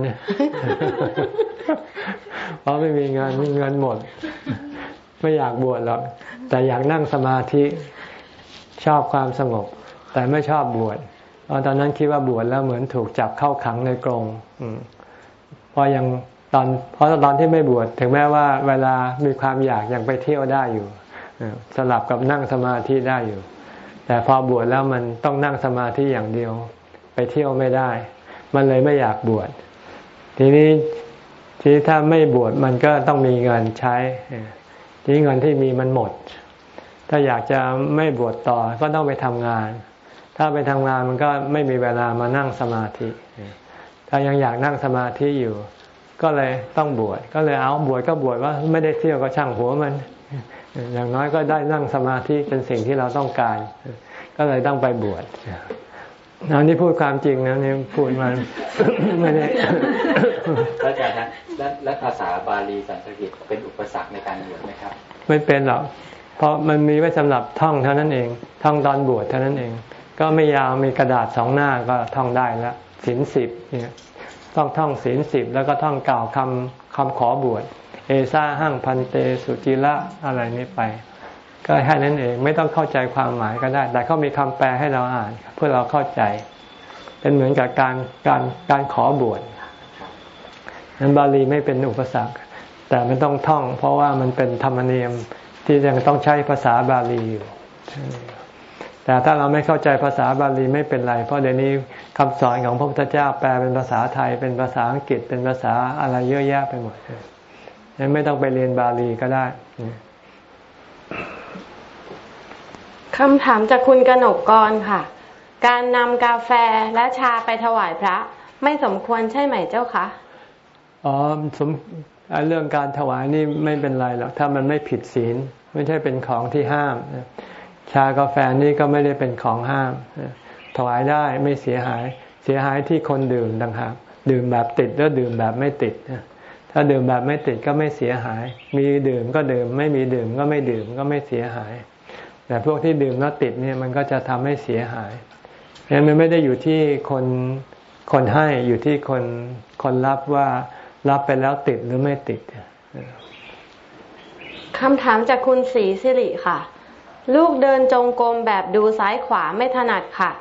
เพราะไม่มีเงินมีเงินหมด ไม่อยากบวชหรอก แต่อยากนั่งสมาธิ ชอบความสงบ แต่ไม่ชอบบวชเพราะตอนนั้นคิดว่าบวชแล้วเหมือนถูกจับเข้าขังในกรงเพราะยัง ตอนเพราะตอนที่ไม่บวชถึงแม้ว่าเวลามีความอยากยังไปเที่ยวได้อยู่สลับกับนั่งสมาธิได้อยู่ แต่พอบวชแล้วมันต้องนั่งสมาธิอย่างเดียว ไปเที่ยวไม่ได้ มันเลยไม่อยากบวชทีนี้ทีถ้าไม่บวชมันก็ต้องมีเงินใช้ทีเงินที่มีมันหมด ถ้าอยากจะไม่บวชต่อก็ต้องไปทำงาน ถ้าไปทำงานมันก็ไม่มีเวลามานั่งสมาธิ ถ้ายังอยากนั่งสมาธิอยู่ ก็เลยต้องบวชก็เลยเอาบวชก็บวชว่าไม่ได้เที่ยวก็ช่างหัวมัน อย่างน้อยก็ได้นั่งสมาธิเป็นสิ่งที่เราต้องการ ก็เลยต้องไปบวชอันนี้พูดความจริงนะนี่พูดมันไม่ได้อาจารย์นะและภาษาบาลีสันสกฤตเป็นอุปสรรคในการบวชไหมครับ ไม่เป็นหรอกเพราะมันมีไว้สำหรับท่องเท่านั้นเอง ท่องตอนบวชเท่านั้นเอง ก็ไม่ยาวมีกระดาษสองหน้าก็ท่องได้แล้วศีลสิบเนี่ย ต้องท่องศีลสิบแล้วก็ท่องกล่าวคำคำขอบวช เอซ่าหั่งพันเตสุจิระอะไรนี้ไป ก็แค่นั้นเองไม่ต้องเข้าใจความหมายก็ได้ แต่เขามีคำแปลให้เราอ่าน เพื่อเราเข้าใจ เป็นเหมือนกับการการการขอบวชนั้นบาลีไม่เป็นอุปสรรค แต่มันต้องท่อง เพราะว่ามันเป็นธรรมเนียมที่ยังต้องใช้ภาษาบาลีอยู่ แต่ถ้าเราไม่เข้าใจภาษาบาลีไม่เป็นไร เพราะเดี๋ยวนี้คำสอนของพระพุทธเจ้าแปลเป็นภาษาไทย เป็นภาษาอังกฤษ เป็นภาษาอะไรเยอะแยะไปหมดเลยยังไม่ต้องไปเรียนบาลีก็ได้คำถามจากคุณกนกกรค่ะ การนำกาแฟและชาไปถวายพระ ไม่สมควรใช่ไหมเจ้าคะ อ๋อสมเรื่องการถวายนี่ไม่เป็นไรหรอกถ้ามันไม่ผิดศีล ไม่ใช่เป็นของที่ห้าม ชากาแฟนี่ก็ไม่ได้เป็นของห้าม ถวายได้ไม่เสียหาย เสียหายที่คนดื่มต่างหากดื่มแบบติดแล้วดื่มแบบไม่ติด ถ้าดื่มแบบไม่ติดก็ไม่เสียหาย มีดื่มก็ดื่ม ไม่มีดื่มก็ไม่ดื่มก็ไม่เสียหาย แต่พวกที่ดื่มแล้วติดเนี่ยมันก็จะทำให้เสียหายเพราะฉะนั้นมันไม่ได้อยู่ที่คนคนให้อยู่ที่คนคนรับว่ารับไปแล้วติดหรือไม่ติดคำถามจากคุณศรีสิริค่ะ ลูกเดินจงกรมแบบดูซ้ายขวาไม่ถนัดค่ะ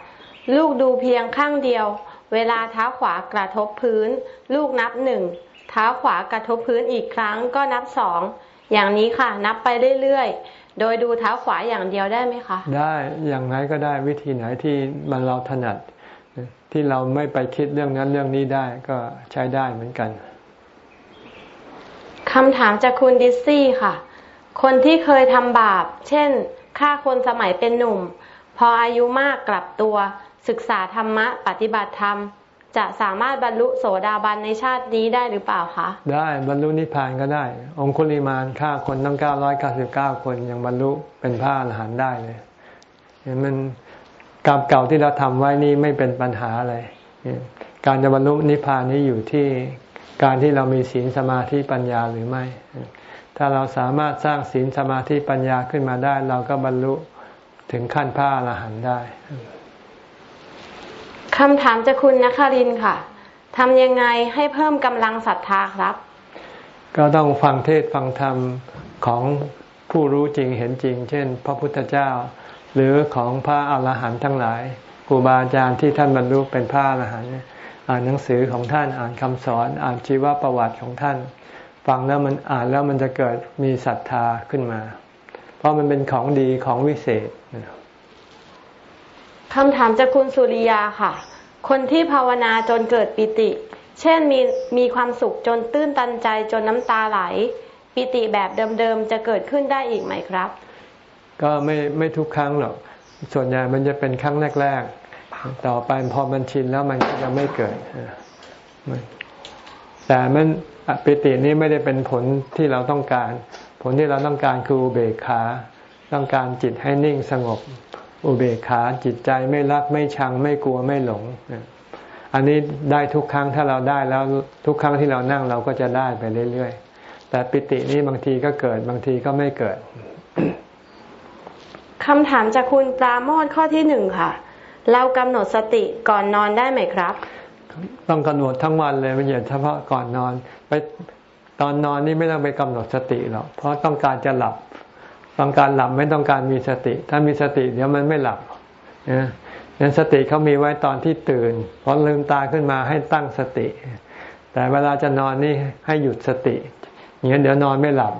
ลูกดูเพียงข้างเดียว เวลาเท้าขวากระทบพื้น ลูกนับหนึ่งเท้าขวากระทบพื้นอีกครั้งก็นับสองอย่างนี้ค่ะ นับไปเรื่อยๆ โดยดูเท้าขวาอย่างเดียวได้ไหมคะ ได้อย่างไรก็ได้วิธีไหนที่มันเราถนัด ที่เราไม่ไปคิดเรื่องนั้นเรื่องนี้ได้ก็ใช้ได้เหมือนกันคำถามจากคุณดิซซี่ค่ะ คนที่เคยทำบาป เช่น ฆ่าคนสมัยเป็นหนุ่ม พออายุมากกลับตัว ศึกษาธรรมะปฏิบัติธรรม จะสามารถบรรลุโสดาบันในชาตินี้ได้หรือเปล่าคะ ได้บรรลุนิพพานก็ได้ องคุลิมานฆ่าคนตั้งเก้าร้อยเก้าสิบเก้าคนยังบรรลุเป็นพระอรหันต์ได้เลยเห็นมันกรรมเก่าที่เราทำไว้นี่ไม่เป็นปัญหาอะไรการจะบรรลุนิพพานนี้อยู่ที่การที่เรามีศีลสมาธิปัญญาหรือไม่ ถ้าเราสามารถสร้างศีลสมาธิปัญญาขึ้นมาได้ เราก็บรรลุถึงขั้นพระอรหันต์ได้คำถามจากคุณนครินค่ะทำยังไงให้เพิ่มกำลังศรัทธาครับ ก็ต้องฟังเทศฟังธรรมของผู้รู้จริงเห็นจริง เช่น พระพุทธเจ้า หรือของพระอรหันต์ทั้งหลายครูบาอาจารย์ที่ท่านบรรลุเป็นพระอรหันต์อ่านหนังสือของท่านอ่านคำสอนอ่านชีวประวัติของท่าน ฟังแล้วมันอ่านแล้วมันจะเกิดมีศรัทธาขึ้นมา เพราะมันเป็นของดีของวิเศษคำถามจากคุณสุริยาค่ะ คนที่ภาวนาจนเกิดปิติ เช่นมีมีความสุขจนตื้นตันใจจนน้ำตาไหล ปิติแบบเดิมๆจะเกิดขึ้นได้อีกไหมครับ ก็ไม่ไม่ทุกครั้งหรอก ส่วนใหญ่มันจะเป็นครั้งแรกต่อไปพอมันชินแล้วมันก็จะไม่เกิด แต่มันปิตินี้ไม่ได้เป็นผลที่เราต้องการ ผลที่เราต้องการคืออุเบกขา ต้องการจิตให้นิ่งสงบ อุเบกขาจิตใจไม่รักไม่ชังไม่กลัวไม่หลง อันนี้ได้ทุกครั้งถ้าเราได้แล้วทุกครั้งที่เรานั่งเราก็จะได้ไปเรื่อยๆ แต่ปิตินี้บางทีก็เกิดบางทีก็ไม่เกิดคำถามจากคุณปราโมทข้อที่หนึ่งค่ะ เรากำหนดสติก่อนนอนได้ไหมครับ ต้องกำหนดทั้งวันเลยไม่ใช่เฉพาะก่อนนอน ไปตอนนอนนี่ไม่ต้องไปกำหนดสติหรอกเพราะต้องการจะหลับต้องการหลับไม่ต้องการมีสติ ถ้ามีสติเดี๋ยวมันไม่หลับนะนั้นสติเขามีไว้ตอนที่ตื่นพอลืมตาขึ้นมาให้ตั้งสติ แต่เวลาจะนอนนี่ให้หยุดสติอย่างนี้เดี๋ยวนอนไม่หลับ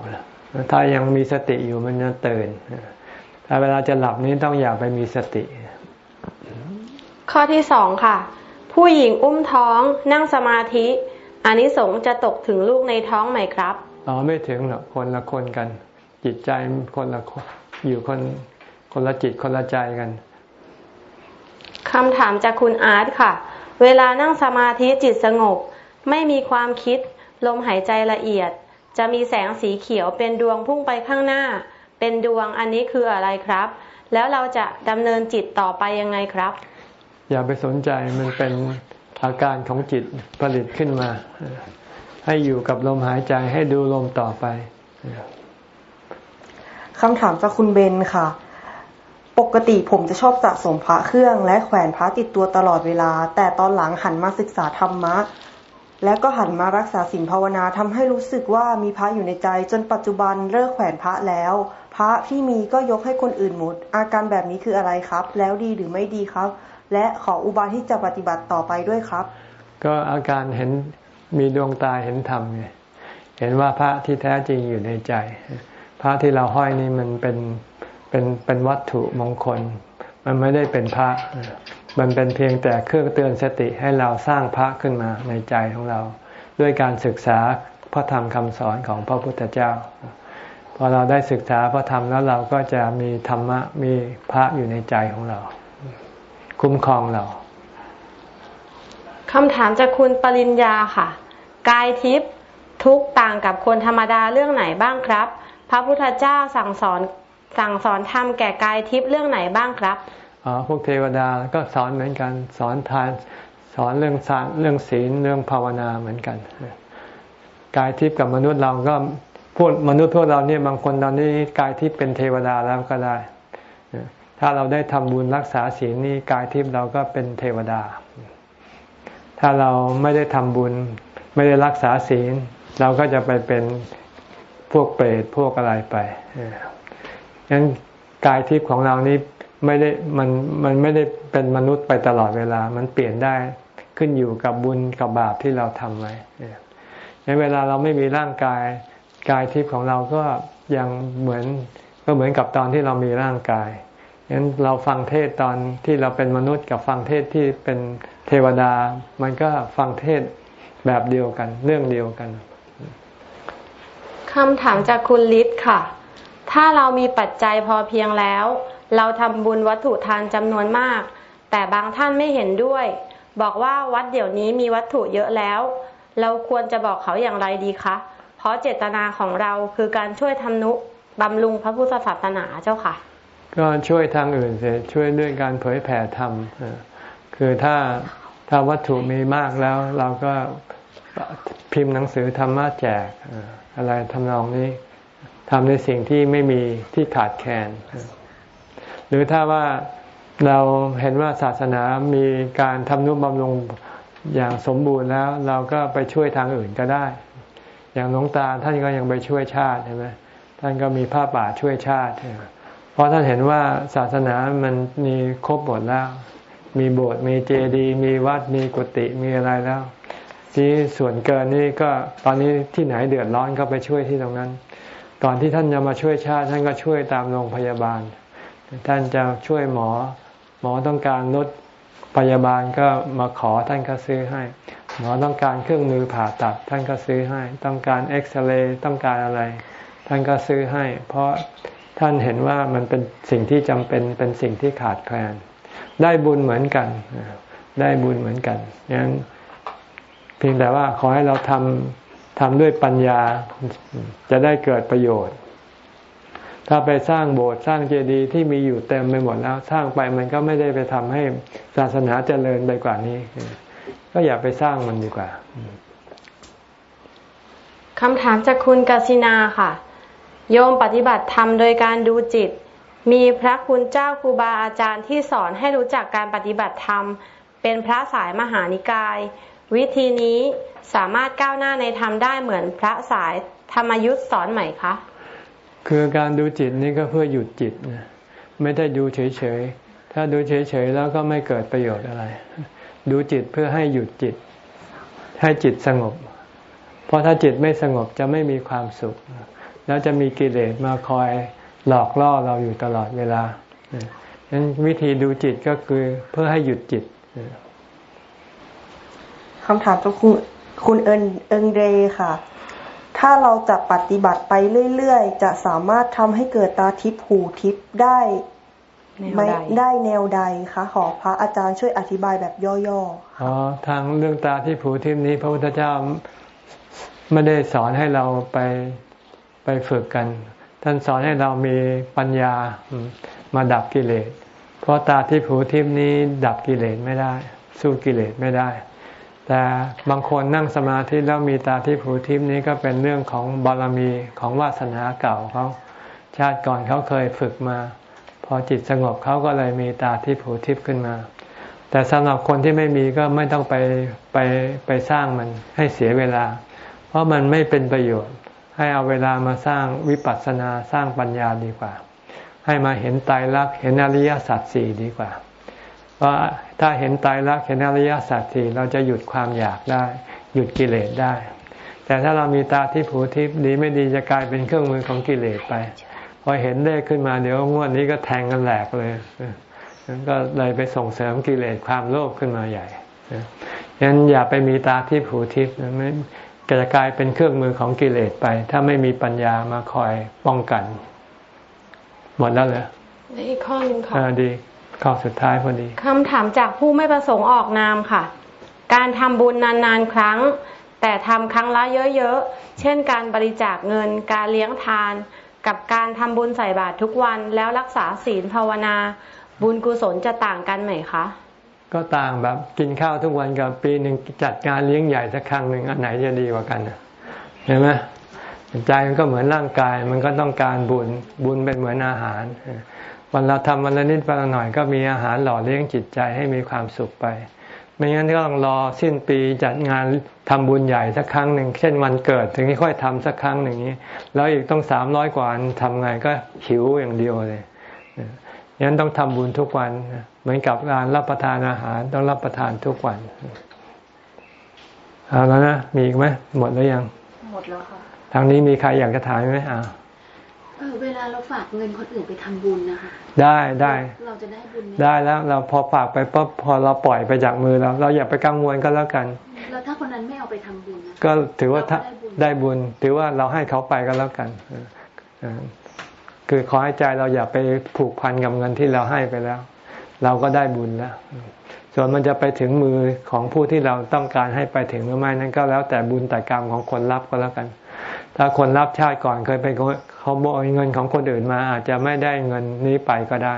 ถ้ายังมีสติอยู่มันจะตื่นถ้าเวลาจะหลับนี้ต้องอย่าไปมีสติ ข้อที่สองค่ะ ผู้หญิงอุ้มท้องนั่งสมาธิอันนี้สงจะตกถึงลูกในท้องไหมครับอ๋อไม่ถึงหรอกคนละคนกัน จิตใจคนละคนอยู่คนคนละจิตคนละใจกันคำถามจากคุณอาร์ตค่ะ เวลานั่งสมาธิจิตสงบ ไม่มีความคิด ลมหายใจละเอียด จะมีแสงสีเขียวเป็นดวงพุ่งไปข้างหน้า เป็นดวงอันนี้คืออะไรครับ แล้วเราจะดำเนินจิตต่อไปยังไงครับ อย่าไปสนใจมันเป็นอาการของจิตผลิตขึ้นมา ให้อยู่กับลมหายใจให้ดูลมต่อไปคำถามจากคุณเบนค่ะ ปกติผมจะชอบสะสมพระเครื่อง และแขวนพระติดตัวตลอดเวลา แต่ตอนหลังหันมาศึกษาธรรมะ และก็หันมารักษาสิ่งภาวนาทำให้รู้สึกว่ามีพระอยู่ในใจ จนปัจจุบันเลิกแขวนพระแล้ว พระที่มีก็ยกให้คนอื่นหมด อาการแบบนี้คืออะไรครับ แล้วดีหรือไม่ดีครับ และขออุบายที่จะปฏิบัติต่อไปด้วยครับ ก็อาการเห็นมีดวงตาเห็นธรรมไงเห็นว่าพระที่แท้จริงอยู่ในใจ พระที่เราห้อยนี่มันเป็นเป็นเป็นวัตถุมงคล มันไม่ได้เป็นพระ มันเป็นเพียงแต่เครื่องเตือนสติให้เราสร้างพระขึ้นมาในใจของเรา ด้วยการศึกษาพระธรรมคำสอนของพระพุทธเจ้า พอเราได้ศึกษาพระธรรมแล้วเราก็จะมีธรรมะมีพระอยู่ในใจของเรา คุ้มครองเราคำถามจากคุณปริญญาค่ะ กายทิพย์ทุกข์ต่างกับคนธรรมดาเรื่องไหนบ้างครับ พระพุทธเจ้าสั่งสอนสั่งสอนทำแก่กายทิพย์เรื่องไหนบ้างครับอ๋อพวกเทวดาก็สอนเหมือนกัน สอนทานสอนเรื่องสารเรื่องศีลเรื่องภาวนาเหมือนกันกายทิพย์กับมนุษย์เราก็พวกมนุษย์พวกเราเนี่ยบางคนตอนนี้กายทิพย์เป็นเทวดาแล้วก็ได้ ถ้าเราได้ทำบุญรักษาศีลนี่กายทิพย์เราก็เป็นเทวดา ถ้าเราไม่ได้ทำบุญ ไม่ได้รักษาศีล เราก็จะไปเป็นพวกเปรตพวกอะไรไปงั้นกายทิพย์ของเรานี้ไม่ได้มันมันไม่ได้เป็นมนุษย์ไปตลอดเวลา มันเปลี่ยนได้ขึ้นอยู่กับบุญกับบาปที่เราทำไว้ในเวลาเราไม่มีร่างกายกายทิพย์ของเราก็ยังเหมือนก็เหมือนกับตอนที่เรามีร่างกาย งั้นเราฟังเทศตอนที่เราเป็นมนุษย์กับฟังเทศที่เป็นเทวดา มันก็ฟังเทศแบบเดียวกันเรื่องเดียวกันคำถามจากคุณลิศค่ะ ถ้าเรามีปัจจัยพอเพียงแล้ว เราทำบุญวัตถุทานจำนวนมาก แต่บางท่านไม่เห็นด้วย บอกว่าวัดเดี๋ยวนี้มีวัตถุเยอะแล้ว เราควรจะบอกเขาอย่างไรดีคะ เพราะเจตนาของเราคือการช่วยทำนุบำรุงพระพุทธศาสนาเจ้าค่ะ ก็ช่วยทางอื่นเสียช่วยด้วยการเผยแผ่ธรรมคือถ้าถ้าวัตถุมีมากแล้ว เราก็พิมพ์หนังสือธรรมะแจกอะไรทำนองนี้ทำในสิ่งที่ไม่มีที่ขาดแคลนหรือถ้าว่าเราเห็นว่าศาสนามีการทำนุบำรุงอย่างสมบูรณ์แล้ว เราก็ไปช่วยทางอื่นก็ได้ อย่างหลวงตาท่านก็ยังไปช่วยชาติใช่ไหมท่านก็มีผ้าป่าช่วยชาติ เพราะท่านเห็นว่าศาสนามันมีครบหมดแล้ว มีโบสถ์มีเจดีย์มีวัดมีกุฏิมีอะไรแล้ว ที่ส่วนเกินนี่ก็ตอนนี้ที่ไหนเดือดร้อนก็ไปช่วยที่ตรงนั้น ก่อนที่ท่านจะมาช่วยชาติท่านก็ช่วยตามโรงพยาบาล ท่านจะช่วยหมอ หมอต้องการลดพยาบาลก็มาขอท่านก็ซื้อให้ หมอต้องการเครื่องมือผ่าตัด ท่านก็ซื้อให้ ต้องการเอ็กซเรย์ต้องการอะไร ท่านก็ซื้อให้ เพราะ ท่านเห็นว่ามันเป็นสิ่งที่จำเป็นเป็นสิ่งที่ขาดแคลน ได้บุญเหมือนกัน ได้บุญเหมือนกันยังเพียงแต่ว่าขอให้เราทำทำด้วยปัญญาจะได้เกิดประโยชน์ ถ้าไปสร้างโบสถ์สร้างเจดีย์ที่มีอยู่เต็มไปหมดแล้ว สร้างไปมันก็ไม่ได้ไปทำให้ศาสนาเจริญไปกว่านี้ ก็อย่าไปสร้างมันดีกว่าคำถามจากคุณกาสินาค่ะ โยมปฏิบัติธรรมโดยการดูจิต มีพระคุณเจ้าครูบาอาจารย์ที่สอนให้รู้จักการปฏิบัติธรรม เป็นพระสายมหานิกาย วิธีนี้สามารถก้าวหน้าในธรรมได้เหมือนพระสายธรรมยุทธสอนไหมคะ คือการดูจิตนี่ก็เพื่อหยุดจิตนะไม่ได้ดูเฉยๆ ถ้าดูเฉยๆแล้วก็ไม่เกิดประโยชน์อะไร ดูจิตเพื่อให้หยุดจิต ให้จิตสงบ เพราะถ้าจิตไม่สงบจะไม่มีความสุข แล้วจะมีกิเลสมาคอยหลอกล่อเราอยู่ตลอดเวลาฉะนั้นวิธีดูจิตก็คือเพื่อให้หยุดจิตคำถามจากคุณคุณเอิญเอิงเรค่ะ ถ้าเราจะปฏิบัติไปเรื่อยๆ จะสามารถทำให้เกิดตาทิพย์หูทิพย์ได้ไม่ได้แนวใดคะขอพระอาจารย์ช่วยอธิบายแบบย่อๆอ๋อทางเรื่องตาที่ผูทิพย์นี้ พระพุทธเจ้าไม่ได้สอนให้เราไป ไปฝึกกัน ท่านสอนให้เรามีปัญญามาดับกิเลส เพราะตาที่ผูทิพนี้ดับกิเลสไม่ได้ สู้กิเลสไม่ได้ แต่บางคนนั่งสมาธิแล้วมีตาที่ผูทิพนี้ก็เป็นเรื่องของบารมีของวาสนาเก่าเขาชาติก่อนเขาเคยฝึกมา พอจิตสงบเขาก็เลยมีตาที่ผูทิพขึ้นมา แต่สำหรับคนที่ไม่มีก็ไม่ต้องไปไปไปสร้างมันให้เสียเวลา เพราะมันไม่เป็นประโยชน์ ให้เอาเวลามาสร้างวิปัสสนาสร้างปัญญาดีกว่า ให้มาเห็นตายรักเห็นอริยสัจสี่ดีกว่า เพราะถ้าเห็นตายรักเห็นอริยสัจสี่เราจะหยุดความอยากได้ หยุดกิเลสได้ แต่ถ้าเรามีตาที่ผูทิพดีไม่ดีจะกลายเป็นเครื่องมือของกิเลสไปพอเห็นเลขขึ้นมาเดี๋ยวงวดนี้ก็แทงกันแหลกเลยนั้นก็เลยไปส่งเสริมกิเลสความโลภขึ้นมาใหญ่ฉะนั้นอย่าไปมีตาที่ผูทิพย์ ไม่จะกลายเป็นเครื่องมือของกิเลสไป ถ้าไม่มีปัญญามาคอยป้องกัน หมดแล้วเหรออีกข้อหนึ่งค่ะดีข้อสุดท้ายพอดีคำถามจากผู้ไม่ประสงค์ออกนามค่ะ การทำบุญนานๆครั้ง แต่ทำครั้งละเยอะๆ เช่นการบริจาคเงิน การเลี้ยงทาน กับการทำบุญใส่บาตรทุกวันแล้วรักษาศีลภาวนา บุญกุศลจะต่างกันไหมคะ ก็ต่างแบบกินข้าวทุกวันกับปีหนึ่งจัดงานเลี้ยงใหญ่สักครั้งหนึ่งอันไหนจะดีกว่ากันเห็นไหมใจมันก็เหมือนร่างกาย มันก็ต้องการบุญบุญเป็นเหมือนอาหาร วันเราทำวันละนิดวันละหน่อยก็มีอาหารหล่อเลี้ยงจิตใจให้มีความสุขไป ไม่งั้นก็ต้องรอสิ้นปีจัดงานทำบุญใหญ่สักครั้งหนึ่งเช่นวันเกิดถึงนี้ค่อยทำสักครั้งหนึ่งนี้ แล้วอีกต้องสามร้อยกว่าทำไงก็หิวอย่างเดียวเลย งั้นต้องทำบุญทุกวัน เหมือนกับการรับประทานอาหารต้องรับประทานทุกวันเอาแล้วนะมีอีกไหมหมดแล้วยัง หมดแล้วค่ะทางนี้มีใครอยากจะถามไหมอ่าเออเวลาเราฝากเงินคนอื่นไปทำบุญนะคะ ได้ได้ เราจะได้บุญไหมได้แล้วเราพอฝากไปปุ๊บพอเราปล่อยไปจากมือเรา เราอย่าไปกังวลก็แล้วกันแล้วถ้าคนนั้นไม่เอาไปทำบุญนะก็ถือว่าถ้าเราก็ได้ได้บุบุญญถือว่าเราให้เขาไปก็แล้วกันเออเออ คือขอให้ใจเราอย่าไปผูกพันกับเงินที่เราให้ไปแล้ว เราก็ได้บุญแล้วส่วนมันจะไปถึงมือของผู้ที่เราต้องการให้ไปถึงหรือไม่นั้นก็แล้วแต่บุญแต่กรรมของคนรับก็แล้วกัน ถ้าคนรับชาติก่อนเคยไปเขาโมยเงินของคนอื่นมาอาจจะไม่ได้เงินนี้ไปก็ได้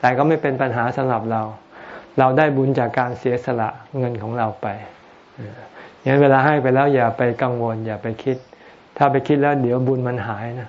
แต่ก็ไม่เป็นปัญหาสำหรับเรา เราได้บุญจากการเสียสละเงินของเราไปงั้นเวลาให้ไปแล้วอย่าไปกังวลอย่าไปคิด ถ้าไปคิดแล้วเดี๋ยวบุญมันหายนะ